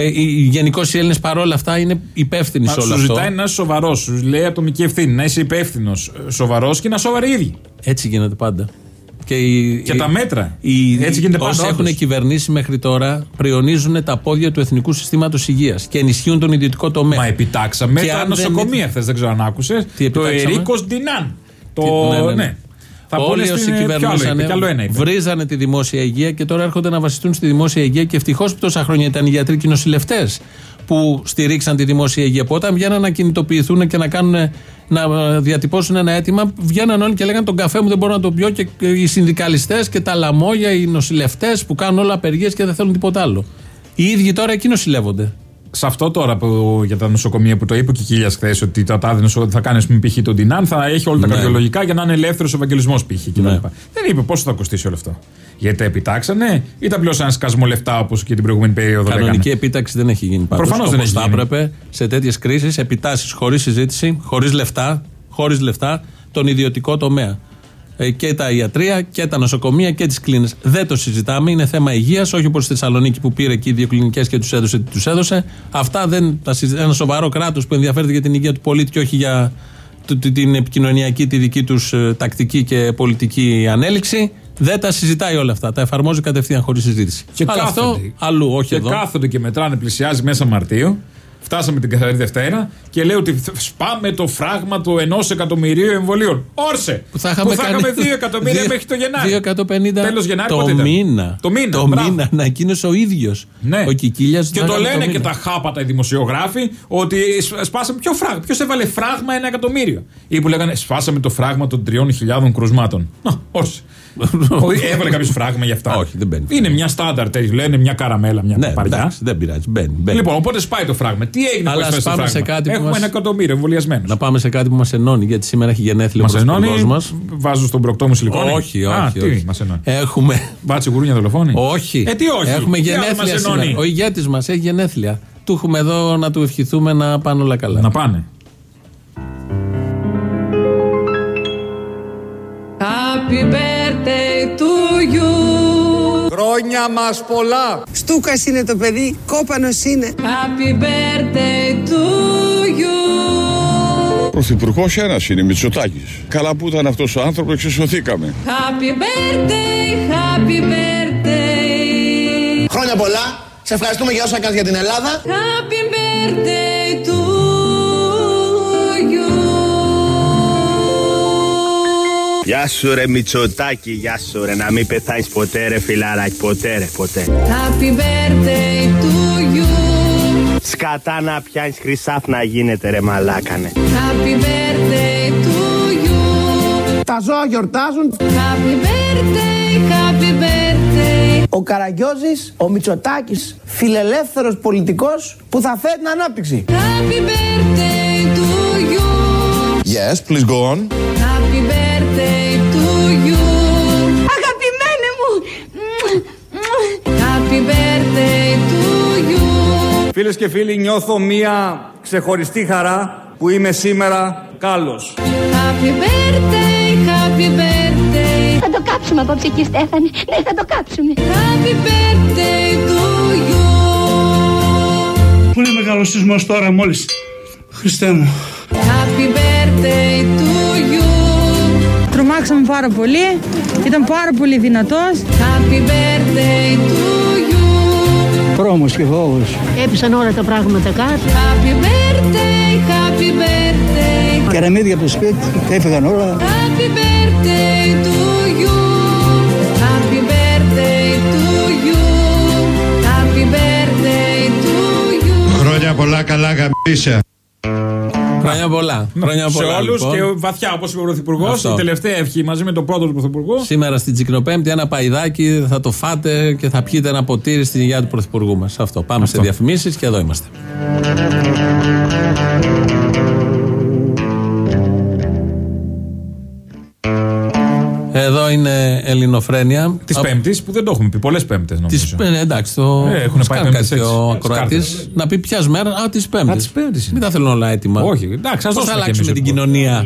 Ε, οι- οι- Γενικώς οι Έλληνες παρόλα αυτά είναι υπεύθυνοι Μα σε όλο σου αυτό. ζητάει να είσαι σοβαρός, σου λέει ατομική ευθύνη, να είσαι υπεύθυνος, σοβαρός και να σοβαροί ίδιοι. Έτσι γίνεται πάντα. Και, οι- Και οι- τα μέτρα. οι- Έτσι γίνεται πάντα, Όσοι όντως. έχουν κυβερνήσει μέχρι τώρα πριονίζουν τα πόδια του εθνικού συστήματος υγείας και ενισχύουν τον ιδιωτικό τομέα. Μα επιτάξαμε Και τα αν δεν- νοσοκομεία χθες, δεν ξέρω αν άκουσες. Τι Το επιτάξαμε; Ερίκος Ντινάν. Το. Τι- ναι, ναι, ναι. Ναι. Θα πούνε Όλοι όσοι στην. Ποιο άλλο είπε, κυβερνούσαν κι άλλο ένα είπε. βρίζανε τη δημόσια υγεία και τώρα έρχονται να βασιστούν στη δημόσια υγεία και ευτυχώς που τόσα χρόνια ήταν οι γιατροί και οι νοσηλευτές που στηρίξαν τη δημόσια υγεία. Που όταν βγαίναν να κινητοποιηθούν και να, κάνουν, να ε, διατυπώσουν ένα αίτημα, βγαίναν όλοι και λέγανε τον καφέ μου δεν μπορώ να το πιω και οι συνδικαλιστές και τα λαμόγια, οι νοσηλευτές που κάνουν όλα απεργίες και δεν θέλουν τίποτα άλλο. Οι ίδιοι τώρα εκεί νοσηλεύονται. Σε αυτό τώρα που, για τα νοσοκομεία που το είπε και η Κίλια χθες, ότι το τάδε νοσοκομείο θα κάνει ας πούμε, π.χ. τον Ντινάν, θα έχει όλα τα Ναι. καρδιολογικά για να είναι ελεύθερος ο Ευαγγελισμός π.χ. κτλ. Ναι. Δεν είπε πόσο θα κοστίσει όλο αυτό. Γιατί τα επιτάξανε ή τα πλήρωσαν ένα σκασμό λεφτά όπως και την προηγούμενη περίοδο Κανονική λέγανε. επίταξη δεν έχει γίνει πάντως, Προφανώς δεν όπως έχει θα γίνει. έπρεπε σε τέτοιες κρίσεις, επιτάσεις χωρίς συζήτηση, χωρίς λεφτά, χωρίς λεφτά, τον ιδιωτικό τομέα. Ε, και τα ιατρία και τα νοσοκομεία και τις κλίνες. Δεν το συζητάμε, είναι θέμα υγείας, όχι όπως στη Θεσσαλονίκη που πήρε εκεί οι δύο κλινικές και τους έδωσε τι τους έδωσε. Αυτά δεν τα συζητάμε. Ένα σοβαρό κράτος που ενδιαφέρεται για την υγεία του πολίτη και όχι για το- τη- την επικοινωνιακή, τη δική τους τακτική και πολιτική ανέλυξη. Δεν τα συζητάει όλα αυτά. Τα εφαρμόζει κατευθείαν χωρίς συζήτηση. Και Αλλά αυτό κάθονται. αλλού, όχι και εδώ. κάθονται και μετράνε, πλησιάζει μέσα Μαρτίου. Φτάσαμε την καθαρή Δευτέρα και λέει ότι σπάμε το φράγμα του ενός εκατομμυρίου εμβολίων. Όρσε! Που θα είχαμε, κάνει... είχαμε 2 εκατομμύρια Δύο- μέχρι το Γενάρη. 250 Τέλος Γενάρη το πότε ήταν; μήνα. Το μήνα, Το μπράβο. μήνα. Να εκείνος ο ίδιος. Ναι. Ο Κικίλιας Και να το κάνει λένε και μήνα. τα χάπατα οι δημοσιογράφοι ότι σ- σπάσαμε. Ποιο φράγμα, ποιος έβαλε φράγμα ένα εκατομμύριο. Ή που λέγανε σπάσαμε το φράγμα των 3.000 κρουσμάτων. Να, όχι. *laughs* Όχι, Έβαλε κάποιος φράγμα για αυτά. Όχι, δεν μπαίνει. Είναι μια στάνταρ, τέτοιο, λένε μια καραμέλα, μια Ναι, παπαριά. εντάξει, δεν πειράζει. Μπαίνει. μπαίνει. Λοιπόν, οπότε σπάει το φράγμα. Τι έγινε Αλλά που έσπασε το ας πάμε φράγμα; σε κάτι που Έχουμε μας- ένα εκατομμύριο εμβολιασμένους. Να πάμε σε κάτι που μας ενώνει, γιατί σήμερα έχει γενέθλια ο Μα ενώνει, πρωθυπουργός μας. βάζω στον προκτό μου σιλικόνη; Όχι, όχι. Α, όχι. τι μας ενώνει. Έχουμε. Μπάτσι γουρούνια δολοφόνη; Όχι. Ε, τι όχι; Έχουμε Τι άλλο γενέθλια μας ενώνει; σήμερα. Ο ηγέτης μας έχει γενέθλια. Του έχουμε εδώ να του ευχηθούμε να πάνε όλα καλά. Να πάνε. Happy birthday to you. Χρόνια μας πολλά. Στούκας είναι το παιδί, κόπανος είναι. Happy birthday to you. Πρωθυπουργός ένας είναι, Μητσοτάκης. Καλά που ήταν αυτός ο άνθρωπος, εξισωθήκαμε. Happy birthday, happy birthday. Χρόνια πολλά. Σε ευχαριστούμε για όσα κάνεις για την Ελλάδα. Happy birthday Γεια σου ρε Μητσοτάκη, γεια σου ρε Να μην πεθάνεις ποτέ ρε φιλαράκι, ποτέ ρε, ποτέ Happy birthday to you. Σκατά να πιάνεις χρυσάφ να γίνεται ρε μαλάκανε Happy birthday to you. Τα ζώα γιορτάζουν. Happy birthday, happy birthday. Ο Καραγκιόζης, ο Μητσοτάκης, φιλελεύθερος πολιτικός που θα φέρει την ανάπτυξη. Happy birthday to you. Yes, please go on. Happy birthday to you. Αγαπημένε μου! Happy birthday to you. Φίλες και φίλοι, νιώθω μία ξεχωριστή χαρά που είμαι σήμερα κάλος. Happy birthday, happy birthday. Θα το κάψουμε απόψε εκεί Στέφανη. Ναι, θα το κάψουμε. Happy birthday to you. Πού είναι μεγάλο σεισμός τώρα μόλις. Χριστέ μου. Happy birthday to you. Τρομάξαμε πάρα πολύ. Ήταν πάρα πολύ δυνατός. Happy birthday to you. Πρόμος και φόβος. Έπεσαν όλα τα πράγματα κάτω. Happy birthday, happy birthday. Καραμίδια από το σπίτι, έφυγαν όλα. Happy birthday to you. Happy birthday to you. Happy birthday to you. Χρόνια πολλά καλά γαμπίσια. Χρόνια πολλά. Χρόνια Σε πολλά. όλους λοιπόν. και βαθιά όπως είπε ο Πρωθυπουργός. Αυτό. Η τελευταία ευχή μαζί με τον πρώτο του Πρωθυπουργό. Σήμερα στην Τσικνοπέμπτη ένα παϊδάκι θα το φάτε και θα πιείτε ένα ποτήρι στην υγεία του Πρωθυπουργού μας. Αυτό. Πάμε σε διαφημίσεις και εδώ είμαστε. Εδώ είναι Ελληνοφρένια. Της Πέμπτης που δεν το έχουμε πει. Πολλές Πέμπτες νομίζω. Της, ε, εντάξει, το. Ε, έχουν μας πάει κάνει Πέμπτες κάτι έτσι. ο Ε, ακροατή. σκάρτες. Να πει ποιας μέρα. Α, της Πέμπτης. Α, της Πέμπτης είναι. Μην τα θέλουν όλα έτοιμα. Όχι, εντάξει, ας Πώς θα δώσουμε κι αλλάξουμε εμείς την λοιπόν. κοινωνία;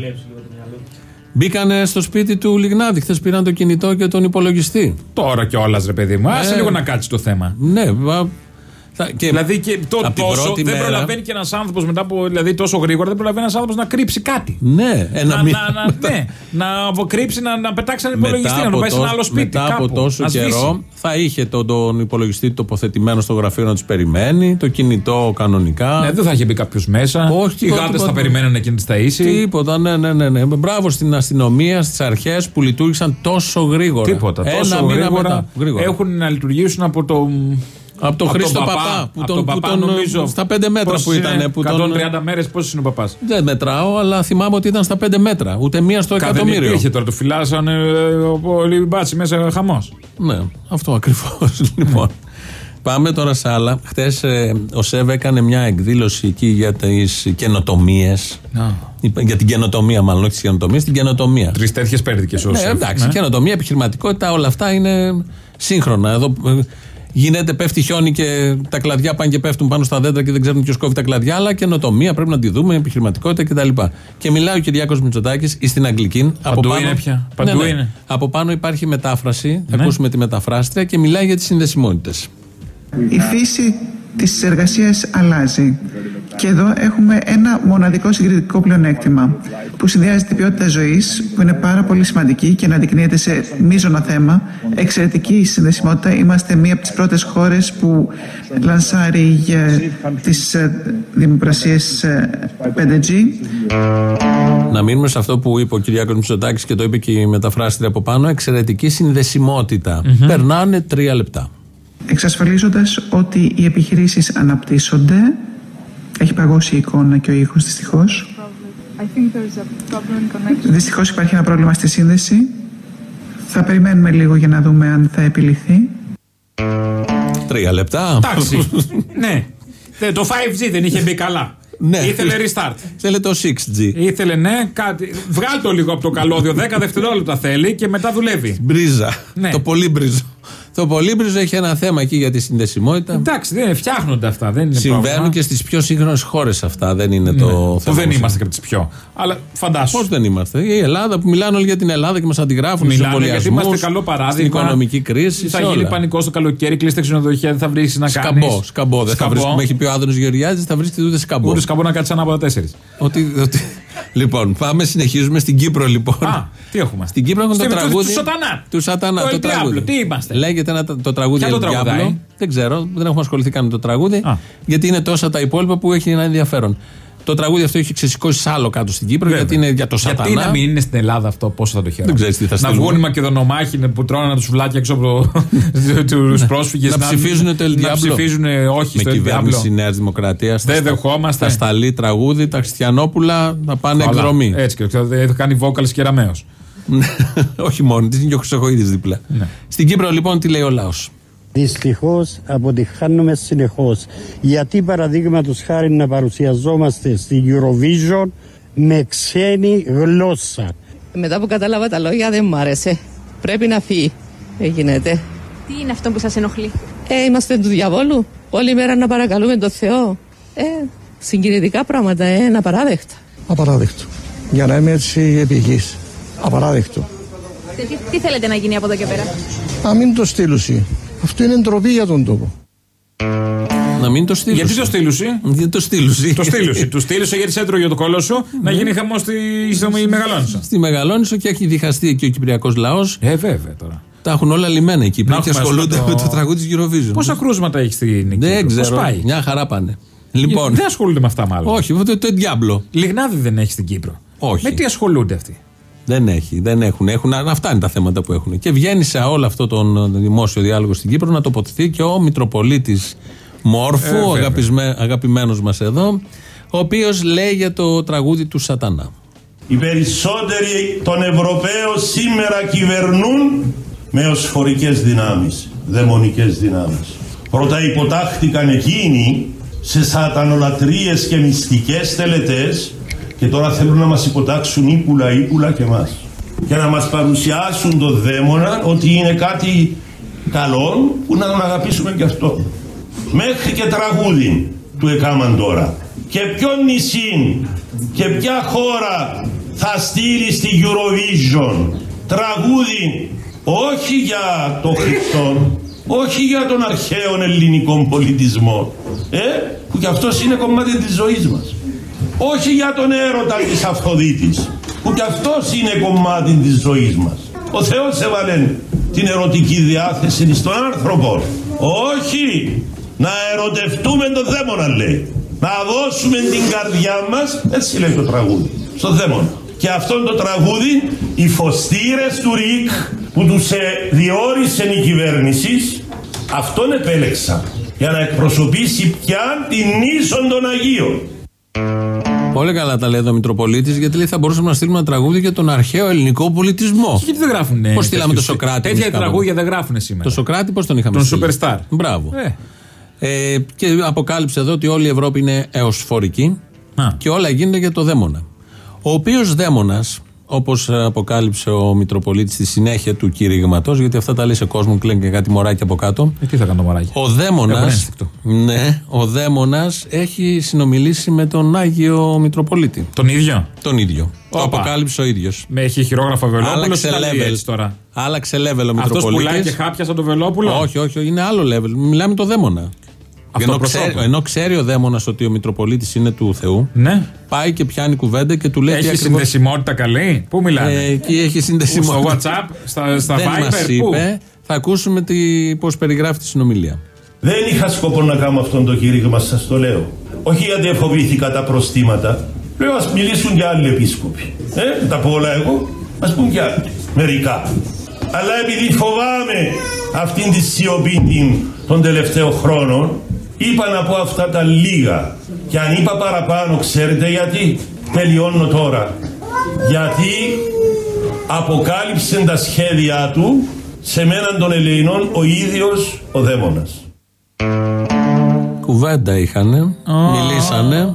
Μπήκανε στο σπίτι του Λιγνάδη. Χθες πήραν το κινητό και τον υπολογιστή. Τώρα κιόλας, ρε παιδί μου. Άσε Ε. λίγο να κάτσει το θέμα. Ναι, μα- θα- και Δηλαδή και το απ' την τόσο πρώτη δεν μέρα- προλαβαίνει και ένας άνθρωπος μετά από. Δηλαδή τόσο γρήγορα δεν προλαβαίνει ένας άνθρωπος να κρύψει κάτι. Ναι, ένα να, μήνα. να, να, ναι, να αποκρύψει, να, να πετάξει έναν υπολογιστή, να το πάει σε ένα άλλο σπίτι. μετά κάπου, από τόσο να σβήσει. καιρό θα είχε τον, τον υπολογιστή τοποθετημένο στο γραφείο να τους περιμένει, το κινητό κανονικά. Ναι, δεν θα είχε μπει κάποιος μέσα. Όχι, Οι τίποτα, γάτες τίποτα. θα περιμένουν εκείνη τη ταΐση. Τίποτα, ναι, ναι, ναι, ναι. Μπράβο στην αστυνομία, στις αρχές που λειτουργήσαν τόσο γρήγορα. Τίποτα. Ένα Τόσο μήνα γρήγορα, μετά. Γρήγορα. έχουν να λειτουργήσουν από το. Από τον Χρήστο Παπά, που από τον- τον που Παπά, τον- νομίζω. στα πέντε μέτρα Πόσες που ήταν, είναι, που τον- 130 μέρες, πόσο είναι ο παπάς; Δεν μετράω, αλλά θυμάμαι ότι ήταν στα πέντε μέτρα. Ούτε μία στο Δεν εκατομμύριο. υπήρχε τώρα, το φυλάσανε πολύ μπάτσι μέσα χαμός. Ναι, αυτό ακριβώς. *laughs* λοιπόν. Πάμε τώρα σε άλλα. Χθες ο ΣΕΒ έκανε μια εκδήλωση εκεί για τις καινοτομίες. Για την καινοτομία, μάλλον, όχι τις καινοτομίες, την καινοτομία. Τρεις τέτοιες πέρδικε όσο. Ναι, εντάξει, καινοτομία, επιχειρηματικότητα, όλα αυτά είναι σύγχρονα. Εδώ ε, γίνεται, πέφτει χιόνι και τα κλαδιά πάνε και πέφτουν πάνω στα δέντρα και δεν ξέρουν ποιος κόβει τα κλαδιά. Αλλά καινοτομία πρέπει να τη δούμε, επιχειρηματικότητα κτλ. Και μιλάει ο Κυριάκος Μητσοτάκης στην Αγγλική. Παντού είναι πια. Παντού είναι. Από πάνω υπάρχει μετάφραση. Θα Ναι. ακούσουμε τη μεταφράστρια και μιλάει για τις συνδεσιμότητες. Η φύση της εργασίας αλλάζει Και εδώ έχουμε ένα μοναδικό συγκριτικό πλεονέκτημα που συνδυάζει την ποιότητα ζωής, που είναι πάρα πολύ σημαντική και αναδεικνύεται σε μείζωνα θέμα. Εξαιρετική συνδεσιμότητα. Είμαστε μία από τις πρώτες χώρες που λανσάρει τις δημοπρασίες 5G. Να μείνουμε σε αυτό που είπε ο Κυριάκος Μητσοτάκης και το είπε και η μεταφράστρια από πάνω. Εξαιρετική συνδεσιμότητα. Περνάνε τρία λεπτά. Εξασφαλίζοντας ότι οι επιχειρήσεις αναπτύσσονται. Έχει παγώσει η εικόνα και ο ήχος δυστυχώς. Δυστυχώς υπάρχει ένα πρόβλημα στη σύνδεση. Θα περιμένουμε λίγο για να δούμε αν θα επιληθεί. Τρία λεπτά. Εντάξει. *laughs* ναι. Ε, Το 5G δεν είχε μπει καλά. Ναι. Ήθελε restart. Θέλει το 6G. Ήθελε, ναι, κάτι. Βγάλ το λίγο από το καλώδιο. 10 δευτερόλεπτα θέλει και μετά δουλεύει. Μπρίζα. Ναι. Το πολύ μπρίζο. Το πολύ μπρίζο έχει ένα θέμα εκεί για τη συνδεσιμότητα. Εντάξει, δεν είναι, φτιάχνονται αυτά. Δεν είναι Συμβαίνουν πρόβλημα. και στις πιο σύγχρονες χώρες αυτά. Δεν είναι το Ναι. Που θέμα. δεν μας. είμαστε και από τις πιο. Αλλά φαντάσου. Πώς δεν είμαστε; Η Ελλάδα που μιλάνε όλοι για την Ελλάδα και μας αντιγράφουν στους Μιλάνε γιατί εμβολιασμούς. είμαστε καλό παράδειγμα. Στην οικονομική κρίση. Θα σε γίνει όλα. πανικό το καλοκαίρι, κλείσει τα ξενοδοχεία, δεν θα βρεις να κάνεις. Σκαμπό, σκαμπό. Δεν θα βρεις, που με έχει πει ο Άδωνος Γεωργιάδη, θα βρει ούτε σκαμπό. Ούτε σκαμπό να κάτσεις ανάποδα τέσσερις. Ότι, ότι... λοιπόν, πάμε, συνεχίζουμε στην Κύπρο λοιπόν. Α, τι έχουμε; Στην Κύπρο έχουμε το Στην- του- τραγούδι. του Σατανά. Του Σατανά. Το Το, El τραγούδι. Diablo, τι είμαστε; Λέγεται ένα, το τραγούδι Ποια El το τραγουδάει; Diablo. Δεν ξέρω, δεν έχουμε ασχοληθεί καν με το τραγούδι. Γιατί είναι τόσα τα υπόλοιπα που έχει ένα ενδιαφέρον. Το τραγούδι αυτό έχει ξεσηκώσει άλλο κάτω στην Κύπρο γιατί είναι για το Σατανά. Γιατί να μην είναι στην Ελλάδα αυτό, πόσο θα το χαίρομαι. Δεν ξέρεις τι θα Να στείλουμε. βγουν οι Μακεδονομάχοι που τρώνε τα σουβλάκια έξω από *laughs* *laughs* τους πρόσφυγες. να ψηφίζουν το El Να Diablo. ψηφίζουν όχι με στο El κυβέρνηση Diablo. Νέας Δημοκρατίας. Δεν δεχόμαστε. Θα σταλεί τραγούδι, τα Χριστιανόπουλα να πάνε Καλά. εκδρομή. Έτσι και θα κάνει βόκαλ και ραμαίος. *laughs* Όχι μόνο της, είναι και ο Χρυσοχοίδης δίπλα. Ναι. Στην Κύπρο λοιπόν τι λέει ο λαός; Δυστυχώς αποτυχάνουμε συνεχώς. Γιατί παραδείγματος χάρη να παρουσιαζόμαστε στην Eurovision με ξένη γλώσσα. Μετά που κατάλαβα τα λόγια δεν μου άρεσε. Πρέπει να φύγει. Δεν γίνεται. Τι είναι αυτό που σας ενοχλεί; Ε, είμαστε του διαβόλου. Όλη μέρα να παρακαλούμε τον Θεό. Ε, συγκινητικά πράγματα, ε, είναι απαράδεκτα. Απαράδεκτο. Για να είμαι έτσι επιγής. Απαράδεκτο. Τι, τι θέλετε να γίνει από εδώ και πέρα; Να μην το στείλουσι. Αυτό είναι ντροπή για τον τόπο. Να μην το στείλουν. Γιατί το στείλουσι. Γιατί το στείλουσι. Το στείλουσι. Του στείλουσι γιατί σε έτρωγε το κόλο σου να γίνει χαμός στη, στη Μεγαλόνισο. Στη Μεγαλόνισο και έχει διχαστεί εκεί ο Κυπριακός λαός. Ε, βέβαια τώρα. Τα έχουν όλα λιμένα εκεί. Να και έχουμε, ας ασχολούνται πούμε, με το- το τραγούδι της Eurovision. Πόσα κρούσματα έχει στην Κύπρο, Δεν πώς ξέρω. πάει; Μια χαρά πάνε. Λοιπόν. Δεν ασχολούνται με αυτά μάλλον. Όχι, το, το Διάμπλο. Λιγνάδι δεν έχει στην Κύπρο. Όχι. Με τι ασχολούνται αυτοί; Δεν έχει, δεν έχουν. έχουν. Αυτά είναι τα θέματα που έχουν. Και βγαίνει σε όλο αυτό τον δημόσιο διάλογο στην Κύπρο να τοποθετηθεί και ο Μητροπολίτης Μόρφου, Ε, ο βέβαια. αγαπησμε, αγαπημένος μας εδώ, ο οποίος λέει για το τραγούδι του Σατανά. Οι περισσότεροι των Ευρωπαίων σήμερα κυβερνούν με οσφορικές δυνάμεις, δαιμονικές δυνάμεις. Πρώτα υποτάχθηκαν εκείνοι σε σατανολατρίες και μυστικές τελετές και τώρα θέλουν να μας υποτάξουν ύπουλα ύπουλα και μας. Και να μας παρουσιάσουν το δαίμονα ότι είναι κάτι καλό που να τον αγαπήσουμε και αυτό. Μέχρι και τραγούδι του εκάμαν τώρα. Και ποιο νησί και ποια χώρα θα στείλει στη Eurovision τραγούδι όχι για το Χριστό, όχι για τον αρχαίο ελληνικό πολιτισμό, ε, που κι αυτός είναι κομμάτι της ζωής μας. Όχι για τον έρωτα της Αφροδίτης, που κι αυτός είναι κομμάτι της ζωής μας. Ο Θεός έβαλε την ερωτική διάθεση στον άνθρωπο. Όχι, να ερωτευτούμε τον δαίμονα λέει. Να δώσουμε την καρδιά μας, έτσι λέει το τραγούδι, στο δαίμονα. Και αυτό το τραγούδι, οι φωστήρες του ΡΙΚ που τους ε, διόρισε η κυβέρνηση, αυτόν επέλεξα για να εκπροσωπήσει πια την νήσον των Αγίων. Πολύ καλά τα λέει εδώ ο Μητροπολίτης, γιατί λέει θα μπορούσαμε να στείλουμε ένα τραγούδι για τον αρχαίο ελληνικό πολιτισμό. Γιατί δεν γράφουν. Πώς στείλαμε το Σοκράτη. Τέτοια εμείς κάποτε. τραγούδια δεν γράφουν σήμερα. Το Σοκράτη πώς τον είχαμε Τον στείλει; Superstar. Μπράβο. Ε. Ε, και αποκάλυψε εδώ ότι όλη η Ευρώπη είναι εωσφορική και όλα γίνονται για το δαίμονα. Ο οποίος δαίμονας, όπως αποκάλυψε ο Μητροπολίτης στη συνέχεια του κηρύγματος, γιατί αυτά τα λέει σε κόσμο και λένε και κάτι μωράκι από κάτω. Ε, τι θα κάνω το μωράκι; Ο δαίμονα. Έχουν ένστικτο. Ναι, ο δαίμονας έχει συνομιλήσει με τον Άγιο Μητροπολίτη. Τον ίδιο; Τον ίδιο. Το Όπα. αποκάλυψε ο ίδιος. Με έχει χειρόγραφο Βελόπουλος. Άλλαξε level. τώρα; Άλλαξε level ο Αυτός Μητροπολίτης. πουλάει και χάπια σαν το Βελόπουλο; Όχι, όχι, είναι άλλο level. Μιλάμε το δαίμονα. Ενώ, προσώπου. ξέρει, ενώ ξέρει ο δαίμονας ότι ο Μητροπολίτης είναι του Θεού, Ναι. πάει και πιάνει κουβέντα και του λέει. τι Έχει ακριβώς- συνδεσιμότητα καλή. Πού μιλάνε; Ε, εκεί έχει συνδεσιμότητα. Στο WhatsApp, στα, στα Δεν Viber. μας πού; είπε. Θα ακούσουμε τι, πώς περιγράφει τη συνομιλία. Δεν είχα σκοπό να κάνω αυτόν το κήρυγμα, σας το λέω. Όχι γιατί φοβήθηκα τα προστήματα. Λέω ας μιλήσουν και άλλοι επίσκοποι. Ε, τα πω όλα εγώ, ας πούν και άλλοι. Μερικά. Αλλά επειδή φοβάμαι αυτήν τη σιωπή την- των τελευταίων χρόνων, είπα να πω αυτά τα λίγα. Και αν είπα παραπάνω, ξέρετε γιατί; Τελειώνω τώρα. Γιατί αποκάλυψε τα σχέδιά του σε μέναν των Ελλήνων ο ίδιος ο δαίμονας. Κουβέντα είχανε, μιλήσανε.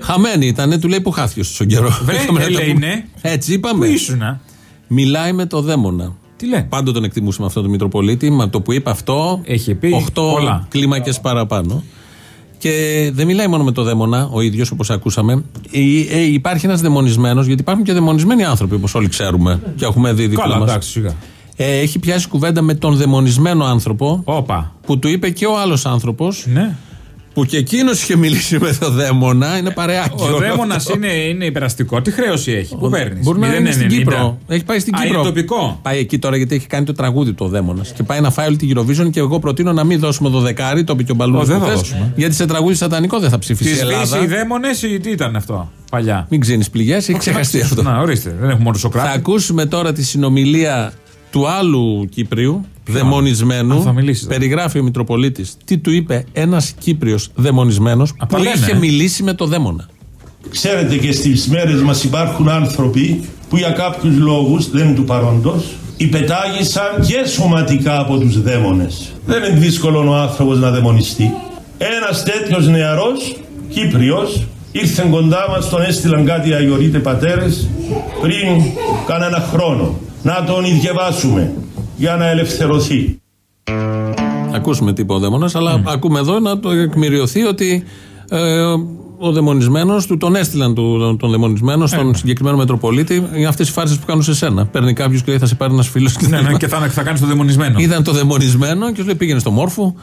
Χαμένοι ήτανε, του λέει που χάθηκε στον καιρό. Βρε, *laughs* Είχαμε να ε, τα λέει, πούμε. ναι. Έτσι είπαμε. Πού ήσουνα; Μιλάει με το δαίμονα. Τι λέει; Πάντο τον εκτιμούσαμε αυτό το Μητροπολίτη. Με το που είπε αυτό. Έχει πει 8 πολλά. κλίμακε παραπάνω. Και δεν μιλάει μόνο με το δαίμονα, ο ίδιος όπως ακούσαμε. Ή- ε, υπάρχει ένας δαιμονισμένος, γιατί υπάρχουν και δαιμονισμένοι άνθρωποι όπως όλοι ξέρουμε και έχουμε δει δίπλα Καλά, μας. εντάξει, σιγά. Ε, έχει πιάσει κουβέντα με τον δαιμονισμένο άνθρωπο. Όπα. Που του είπε και ο άλλος άνθρωπος. Ναι. Που και εκείνος είχε μιλήσει με το δαίμονα. Είναι παρεάκι. Ο όλο δαίμονας αυτό. είναι, είναι υπεραστικό. Τι χρέωση έχει. Πού παίρνεις; Μπορεί να είναι στην Κύπρο. Έχει πάει στην Α, Κύπρο. είναι τοπικό. Πάει εκεί τώρα γιατί έχει κάνει το τραγούδι του ο Δαίμονας. Και πάει να φάει όλη την Eurovision και εγώ προτείνω να μην δώσουμε το δεκάρι, το είπε και ο Μπαλούρη. Ω, δεν θα δώσουμε. Γιατί σε τραγούδι σατανικό δεν θα Τη ψηφίσει η σβήσει Ελλάδα. οι δαίμονες ή τι ήταν αυτό παλιά; Μην ξύνεις πληγές, έχει ξεχαστεί αυτό. Να, ορίστε. Δεν έχουμε μόνο Θα Σοκράτη. ακούσουμε τώρα τη συνομιλία του άλλου Κύπριου, Α, δαιμονισμένου. θα μιλήσεις, δε. Περιγράφει ο Μητροπολίτης τι του είπε ένας Κύπριος δαιμονισμένος που τα λένε, είχε ε. μιλήσει με το δαίμονα. Ξέρετε και στις μέρες μας υπάρχουν άνθρωποι που για κάποιους λόγους, δεν είναι του παρόντος, υπετάγησαν και σωματικά από τους δαίμονες. Δεν είναι δύσκολο ο άνθρωπος να δαιμονιστεί. Ένας τέτοιος νεαρός, Κύπριος, ήρθε κοντά μας, τον έστειλαν κάτι αγιορείτε πατέρες πριν κανένα χρόνο. Να τον διαβάσουμε για να ελευθερωθεί. Θα ακούσουμε τι είπε ο δαίμονας, αλλά ακούμε εδώ να το εκμυριωθεί ότι ε, ο δαιμονισμένος του τον έστειλαν του, τον, τον δαιμονισμένο στον συγκεκριμένο Μετροπολίτη για αυτές οι φάρσες που κάνουν σε σένα. Παίρνει κάποιος και λέει θα σε πάρει ένας φίλος. Ναι, ναι, και θα, θα κάνει το δαιμονισμένο. Είδαν το δαιμονισμένο και σου λέει πήγαινε στο μόρφου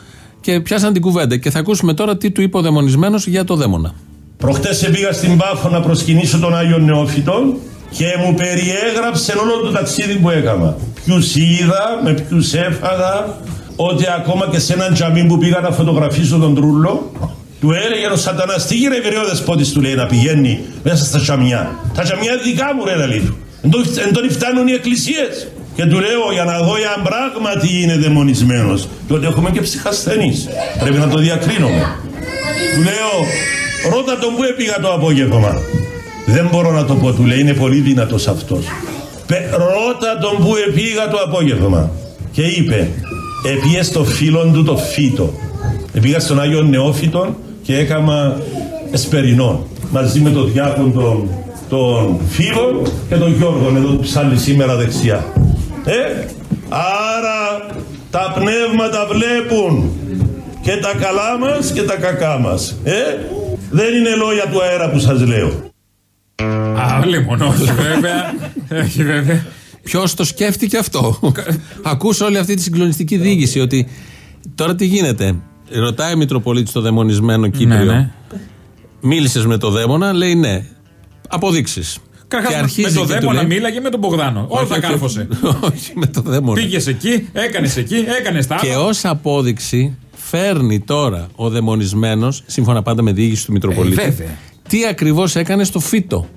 και πιάσαν την κουβέντα. Και θα ακούσουμε τώρα τι του είπε ο δαιμονισμένος για το δαίμονα. Προχτές πήγα στην Πάφο να προσκυνήσω τον Άγιο Νεόφυτο και μου περιέγραψε όλο το ταξίδι που έκανα. Ποιους είδα, με ποιους έφαγα, ότι ακόμα και σε έναν τζαμί που πήγα να φωτογραφίσω τον Τρούλο, του έλεγε ο σατανάς, τι γύρε βεραιόδες πότης του λέει να πηγαίνει μέσα στα τζαμιά. Τα τζαμιά είναι δικά μου ρε να λέει του. Εν το- Εν τον φτάνουν οι εκκλησίες. Και του λέω για να δω αν πράγματι είναι δαιμονισμένος. Και ότι έχουμε και ψυχασθενείς. Πρέπει να το διακρίνουμε. Του λέω, ρώτα τον που έπηγα το απόγευμα. Δεν μπορώ να το πω, του λέει, είναι πολύ δυνατός αυτός. Πε, ρώτα τον που επήγα το απόγευμα. Και είπε, επίες στο φίλον του το φύτο. Επήγα στον Άγιο Νεόφυτο και έκαμα εσπερινό. Μαζί με τον διάκον τον, τον Φίλο και τον Γιώργο εδώ που ψάλλει σήμερα δεξιά. Ε, άρα τα πνεύματα βλέπουν και τα καλά μας και τα κακά μας. Ε, δεν είναι λόγια του αέρα που σας λέω. Α, λοιπόν, όχι *laughs* βέβαια. Όχι βέβαια. Ποιος το σκέφτηκε αυτό; Ακούς όλη αυτή τη συγκλονιστική διήγηση ότι τώρα τι γίνεται; Ρωτάει ο Μητροπολίτης το δαιμονισμένο Κύπριο. ναι. Μίλησες με το δαίμονα, λέει ναι. Αποδείξεις. Καταρχάς, με τον δαίμονα μίλαγε με τον Μπογδάνο. Όλα τα κάρφωσε. Όχι με το δαίμονα. Πήγες εκεί, έκανες εκεί, έκανες τα Και άλλα. ως απόδειξη φέρνει τώρα ο δαιμονισμένος, σύμφωνα πάντα με διήγηση του Μητροπολίτη, Ε, βέβαια. Τι ακριβώς έκανε στο φύτο;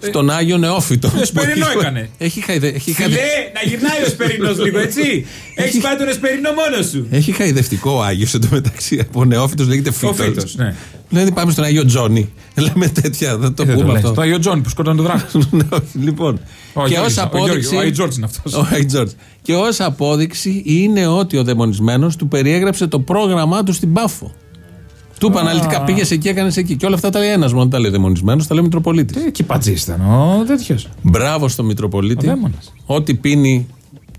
Στον Άγιο Νεόφυτο. Εσπερινό Που έχει- έκανε. Έχει χαϊδε- έχει Φιλέ, χαϊδε- να γυρνάει ο Εσπερινός λίγο, έτσι. Έχει πάει τον Εσπερινό μόνος σου. Έχει χαϊδευτικό ο Άγιος εντωμεταξύ. Ο Νεόφυτος λέγεται Ο Φύτος. Φύτος, ναι. Δηλαδή πάμε στον Άγιο Τζόνι. Λέμε τέτοια. Δεν το Ε, δεν το πούμε λες. αυτό. Το Άγιο Τζόνι που σκότωνε τον δράκος. *laughs* Ναι, όχι, λοιπόν. Ο και Γιώργης, ω ο Γιώργης, απόδειξη. ο Άγιο Τζόρτζ είναι αυτός. Ο Άγιο Τζόρτζ. Και ως απόδειξη είναι ότι ο δαιμονισμένος του περιέγραψε το πρόγραμμά του στην Πάφο. Του είπα αναλυτικά πήγες εκεί, έκανες εκεί. Και όλα αυτά τα λέει ένας μόνο. Τα λέει ο δαιμονισμένος, τα λέει ο Μητροπολίτης. Εκεί πατζή ήταν ο τέτοιος. Μπράβο στο Μητροπολίτη. Ο δαίμονας. Ό,τι πίνει.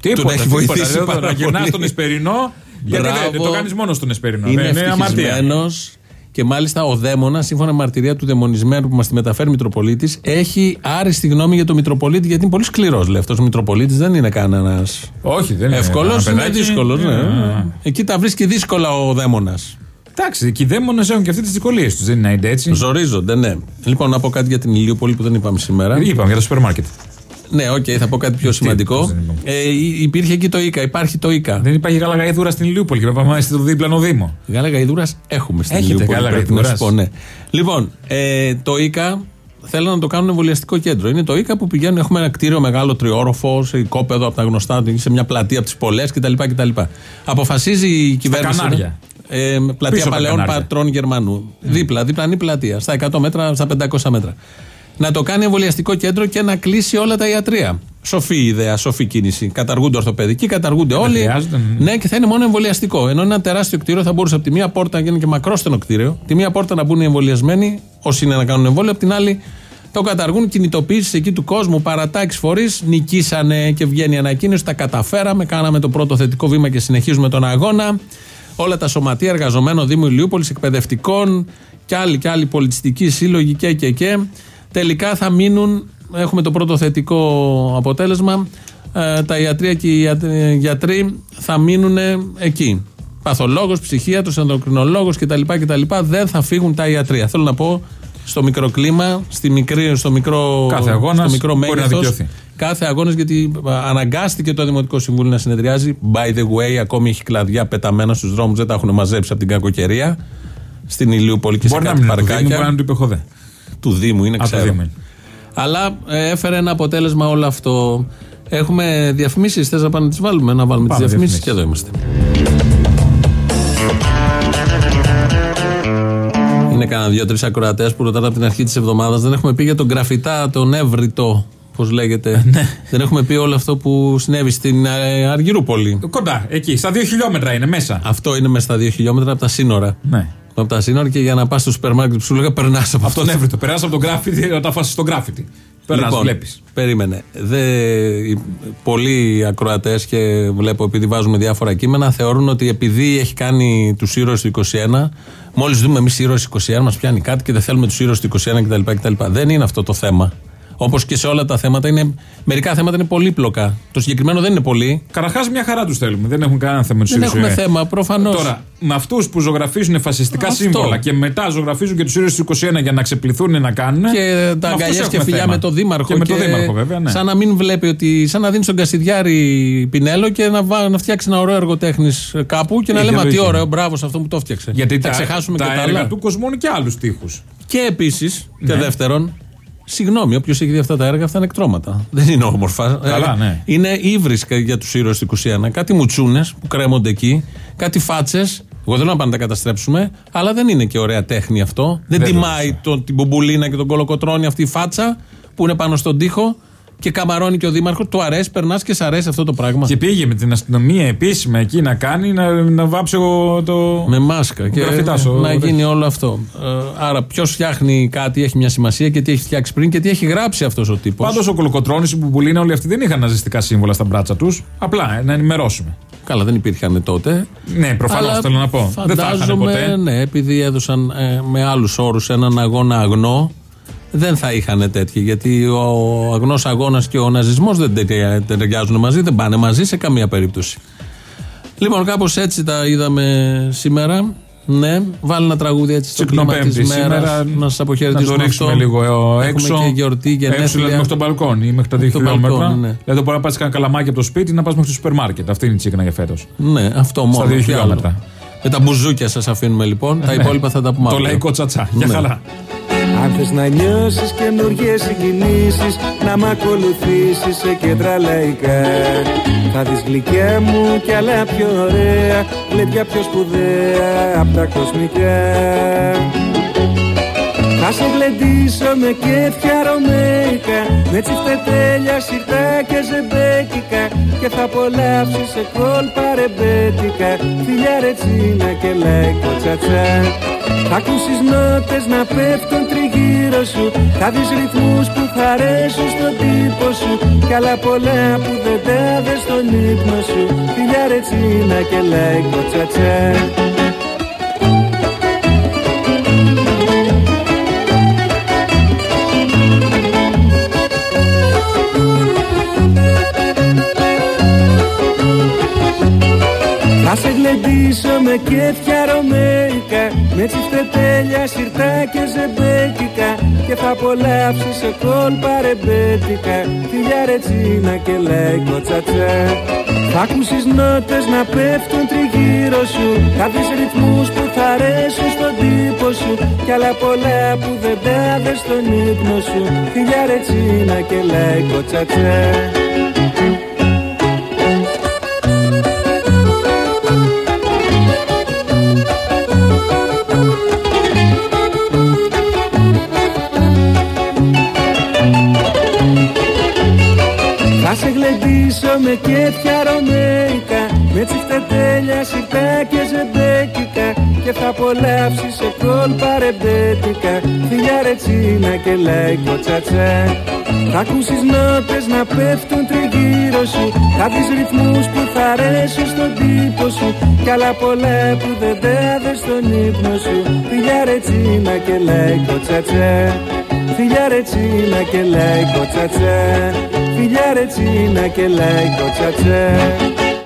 Τίποτα, τον έχει τίποτα. βοηθήσει Δεν- πάρα Να γυρνάς πολύ. στον Εσπερινό. Γιατί δεν Μπράβο. το κάνεις μόνος στον Εσπερινό. Είναι Δεν αμαρτία. ευτυχισμένος και μάλιστα ο δαίμονας, σύμφωνα με μαρτυρία του δαιμονισμένου που μας τη μεταφέρει ο Μητροπολίτης, έχει άριστη γνώμη για τον Μητροπολίτη γιατί είναι πολύ σκληρός. Λέει αυτός ο Μητροπολίτης δεν είναι κανένας. Όχι, δεν είναι. Εύκολος, ένα είναι παιδάκι. δύσκολος. Ναι. Ε, Εκεί τα βρίσκει δύσκολα ο δαίμονας. Εντάξει, οι δαίμονες έχουν και αυτοί τις δυσκολίες τους. Δεν είναι έτσι. Ζορίζονται, ναι. Λοιπόν, να πω κάτι για την Ηλιούπολη που δεν είπαμε σήμερα. Είπαμε για το σούπερ μάρκετ. Ναι, οκ, θα πω κάτι πιο σημαντικό. Ε, υ- υπήρχε εκεί το ΙΚΑ, υπάρχει το ΙΚΑ. Δεν υπάρχει γάλα γαϊδούρα στην Ηλιούπολη και να πάμε στο δίπλανο Δήμο. Γάλα γαϊδούρας έχουμε στην Έχετε Ηλιούπολη. γάλα πρέπει να γαϊδούρας; σου πω, ναι. Λοιπόν, ε, το ΙΚΑ θέλουν να το κάνουν εμβολιαστικό κέντρο. Είναι το ΙΚΑ που πηγαίνουν, έχουμε ένα κτίριο μεγάλο τριόροφος, σε οικόπεδο από τα γνωστά, σε μια πλατεία από τις πολλές κτλ, κτλ. Αποφασίζει η κυβέρνηση. Κανάρια. Ε, πλατεία Πίσω από τα παλαιών Κανάρια. πατρών Γερμανού. Δίπλα, διπλανή πλατεία. Στα 100 μέτρα, στα 500 μέτρα. Να το κάνει εμβολιαστικό κέντρο και να κλείσει όλα τα ιατρεία. Σοφή ιδέα, σοφή κίνηση. Καταργούνται ορθοπαιδικοί, καταργούνται όλοι. χρειάζεται, Ναι, και θα είναι μόνο εμβολιαστικό. Ενώ είναι ένα τεράστιο κτίριο θα μπορούσε από τη μία πόρτα να γίνει και μακρόστενο κτίριο. Τη μία πόρτα να μπουν οι εμβολιασμένοι, όσοι είναι να κάνουν εμβόλιο, από την άλλη το καταργούν κινητοποίησει εκεί του κόσμου. Παρατάξεις φορείς νικήσανε και βγαίνει η ανακοίνωση. Τα καταφέραμε, κάναμε το πρώτο θετικό βήμα και συνεχίζουμε τον αγώνα. Όλα τα σωματεία εργαζομένων Δήμου Ηλιούπολης, εκπαιδευτικών και άλλοι και άλλοι πολιτιστικοί σύλλογοι και, και, και. Τελικά θα μείνουν, έχουμε το πρώτο θετικό αποτέλεσμα. ε, τα ιατρία και οι ιατρ- γιατροί θα μείνουν εκεί. Παθολόγος, ψυχίατρος, ενδοκρινολόγος κτλ, κτλ. Δεν θα φύγουν τα ιατρία. Θέλω να πω στο μικρό κλίμα, στη μικρή, στο μικρό, Κάθε αγώνας στο μικρό μπορεί να μέγεθος, δικαιωθεί. Κάθε αγώνας γιατί α, αναγκάστηκε το Δημοτικό Συμβούλιο να συνεδριάζει. By the way, ακόμη έχει κλαδιά πεταμένα στους δρόμους, δεν τα έχουν μαζέψει από την κακοκαιρία. Στην Ηλιούπολη και Μπορεί σε να κάτι μην είναι του Δήμου, παρκάκια. μπορεί να είναι του υπεχοδέ. Του Δήμου είναι, Από το ξέρω. Δήμο είναι. Αλλά ε, έφερε ένα αποτέλεσμα όλο αυτό. Έχουμε διαφημίσεις. Θες να πάμε να τις βάλουμε, να βάλουμε τις Πάμε διαφημίσεις διαφημίσεις. και εδώ είμαστε. Κανένα δύο-τρεις ακροατές που ρωτάνε από την αρχή της εβδομάδας. Δεν έχουμε πει για τον γραφιτά, τον έβριτο, πώς λέγεται. Ναι. Δεν έχουμε πει όλο αυτό που συνέβη στην ε, Αργυρούπολη. Κοντά, εκεί, στα δύο χιλιόμετρα είναι μέσα. Αυτό είναι μέσα στα δύο χιλιόμετρα από τα σύνορα. Ναι. Από τα σύνορα και για να πας στο σούπερ μάρκετ που σου λέγα περνάς από Από τον Εύρωτο. Περάσει από τον γκράφιτι, να τα φάσει στον γκράφιτι. Περνάς, Λοιπόν, βλέπεις. Περίμενε. Δε, οι- πολλοί ακροατές και βλέπω επειδή βάζουμε διάφορα κείμενα θεωρούν ότι επειδή έχει κάνει τους ήρωες του 21, μόλις δούμε εμείς ήρωες του 21, μας πιάνει κάτι και δεν θέλουμε τους ήρωες του 21 κτλ, κτλ. Δεν είναι αυτό το θέμα. Όπως και σε όλα τα θέματα, είναι, μερικά θέματα είναι πολύπλοκα. Το συγκεκριμένο δεν είναι πολύ. Καταρχάς, μια χαρά τους θέλουμε. Δεν έχουν κανένα θέμα με τους Δεν έχουμε θέμα, προφανώς. Τώρα, με αυτούς που ζωγραφίζουν φασιστικά Αυτό. σύμβολα και μετά ζωγραφίζουν και τους ήρωες του 21 για να ξεπληθούν να κάνουν. Και τα με αυτούς αγκαλιά και έχουμε φιλιά θέμα. με τον Δήμαρχο. Και με τον Δήμαρχο, βέβαια. Ναι. Σαν να μην βλέπει ότι. σαν να δίνει στον Κασιδιάρη Πινέλο και να, βά- να φτιάξει ένα ωραίο εργοτέχνη κάπου και να Είχε λέμε «Α, τι λογική. ωραίο, μπράβο σε αυτό που το έφτιαξε. Γιατί θα τα, ξεχάσουμε τα και τα έργα άλλα. του κοσμούν και άλλους τείχους. Και επίσης, και Ναι. δεύτερον, συγγνώμη, όποιος έχει δει αυτά τα έργα, αυτά είναι εκτρώματα. Δεν είναι όμορφα. Καλά, Ε, ναι. Είναι ύβρισκα για τους ήρωες του 21. Κάτι μουτσούνες που κρέμονται εκεί, κάτι φάτσες. Εγώ δεν θέλω να πάμε να τα καταστρέψουμε, αλλά δεν είναι και ωραία τέχνη αυτό. Δεν, Δεν τιμάει το, την μπουμπουλίνα και τον κολοκοτρόνι αυτή η φάτσα που είναι πάνω στον τοίχο και καμαρώνει και ο Δήμαρχος. Του αρέσει, περνάς και σ' αρέσει αυτό το πράγμα. Και πήγε με την αστυνομία επίσημα εκεί να κάνει να, να βάψει εγώ το. Με μάσκα και γραφιτάσο, να τέτοιο. γίνει όλο αυτό. Ε, άρα, ποιος φτιάχνει κάτι έχει μια σημασία και τι έχει φτιάξει πριν και τι έχει γράψει αυτός ο τύπος. Πάντως ο Κολοκοτρόνη, η Μπουμπουλίνα, όλοι αυτοί δεν είχαν ναζιστικά σύμβολα στα μπράτσα τους. Απλά ε, να ενημερώσουμε. Καλά, δεν υπήρχαν τότε. Ναι, προφανώς Αλλά θέλω να πω. Δεν θα είχαν Φαντάζομαι, ποτέ. ναι, επειδή έδωσαν ε, με άλλους όρους έναν αγώνα αγνό, δεν θα είχαν τέτοια. Γιατί ο αγνός αγώνας και ο ναζισμός δεν τε- ταιριάζουν μαζί, δεν πάνε μαζί σε καμία περίπτωση. Λοιπόν, κάπως έτσι τα είδαμε σήμερα. Ναι, βάλει ένα τραγούδι έτσι στο κλίμα της Τσικνοπέμπτη μέρας. σήμερα. Να σας Να αποχαιρετήσουμε το ρίξουμε αυτό. λίγο ε, Έχουμε έξω. και γιορτή και Έξω δηλαδή μέχρι το μπαλκόνι ή μέχρι τα 2 το χιλιόμετρα. μπαλκόνι, ναι. Δηλαδή μπορεί να πάρει κανένα καλαμάκι από το σπίτι να πας μέχρι το σούπερ μάρκετ. Αυτή είναι η τσίκνα για φέτος. Ναι, αυτό μόνο. Στα 2 τι άλλο. χιλιόμετρα. Με τα μπουζούκια σας αφήνουμε λοιπόν. τα Ναι. υπόλοιπα θα τα πούμε Το αύριο. λαϊκό τσατσά. Για Ναι. χαρά. Αν θες να νιώσεις καινούργιες συγκινήσεις Να μ' ακολουθήσεις σε κέντρα λαϊκά. Θα δεις γλυκιά μου κι άλλα πιο ωραία Γλεντιά πιο σπουδαία απ' τα κοσμικά. Θα σε γλεντήσω με κέφια ρωμαϊκά Με τσιφτετέλια, σιρτά και ζεμπέκικα. Και θα απολαύσεις σε κόλπα ρεμπέτικα Φιλιά ρετσίνα και λαϊκό τσατσά. Θα ακούσεις νότες να πέφτουν τριγύρω σου. Θα δεις ρυθμούς που θα αρέσουν στον τύπο σου. Κι άλλα πολλά που δεν τα δες στον ύπνο σου. Φιλιά ρετσίνα και λαϊκό τσατσά Θα σε γλεντήσω με κέφια ρωμαϊκά Με τσιφτετέλια, σιρτά και ζεμπέκικα Και θα απολαύσεις σε κόλπα ρεμπέτικα Φιλιά ρετσίνα και λέικο τσατσά Θα ακούσεις νότες να πέφτουν τριγύρω σου. Θα δεις ρυθμούς που θα αρέσουν στον τύπο σου. Κι άλλα πολλά που δεν τα δες στον ύπνο σου. Φιλιά ρετσίνα και λέικο τσατσά γλεντήσω με κέφια ρωμαϊκά. Με τσιφτετέλια, σιτά και ζεμπέκικα. Και θα απολαύσεις σε κόλπα ρεμπέτικα Φιλιά ρετσίνα και λέικο τσατσά Θα ακούσεις νότες να πέφτουν τριγύρω σου. Θα δεις ρυθμούς που θα αρέσουν στον τύπο σου. Κι άλλα πολλά που δεν τα δες στον ύπνο σου. Φιλιά ρετσίνα και λέικο τσατσά Φιλιά ρετσίνα και λέικο τσατσά Φιλιά ρετσίνα και λέικο τσατσά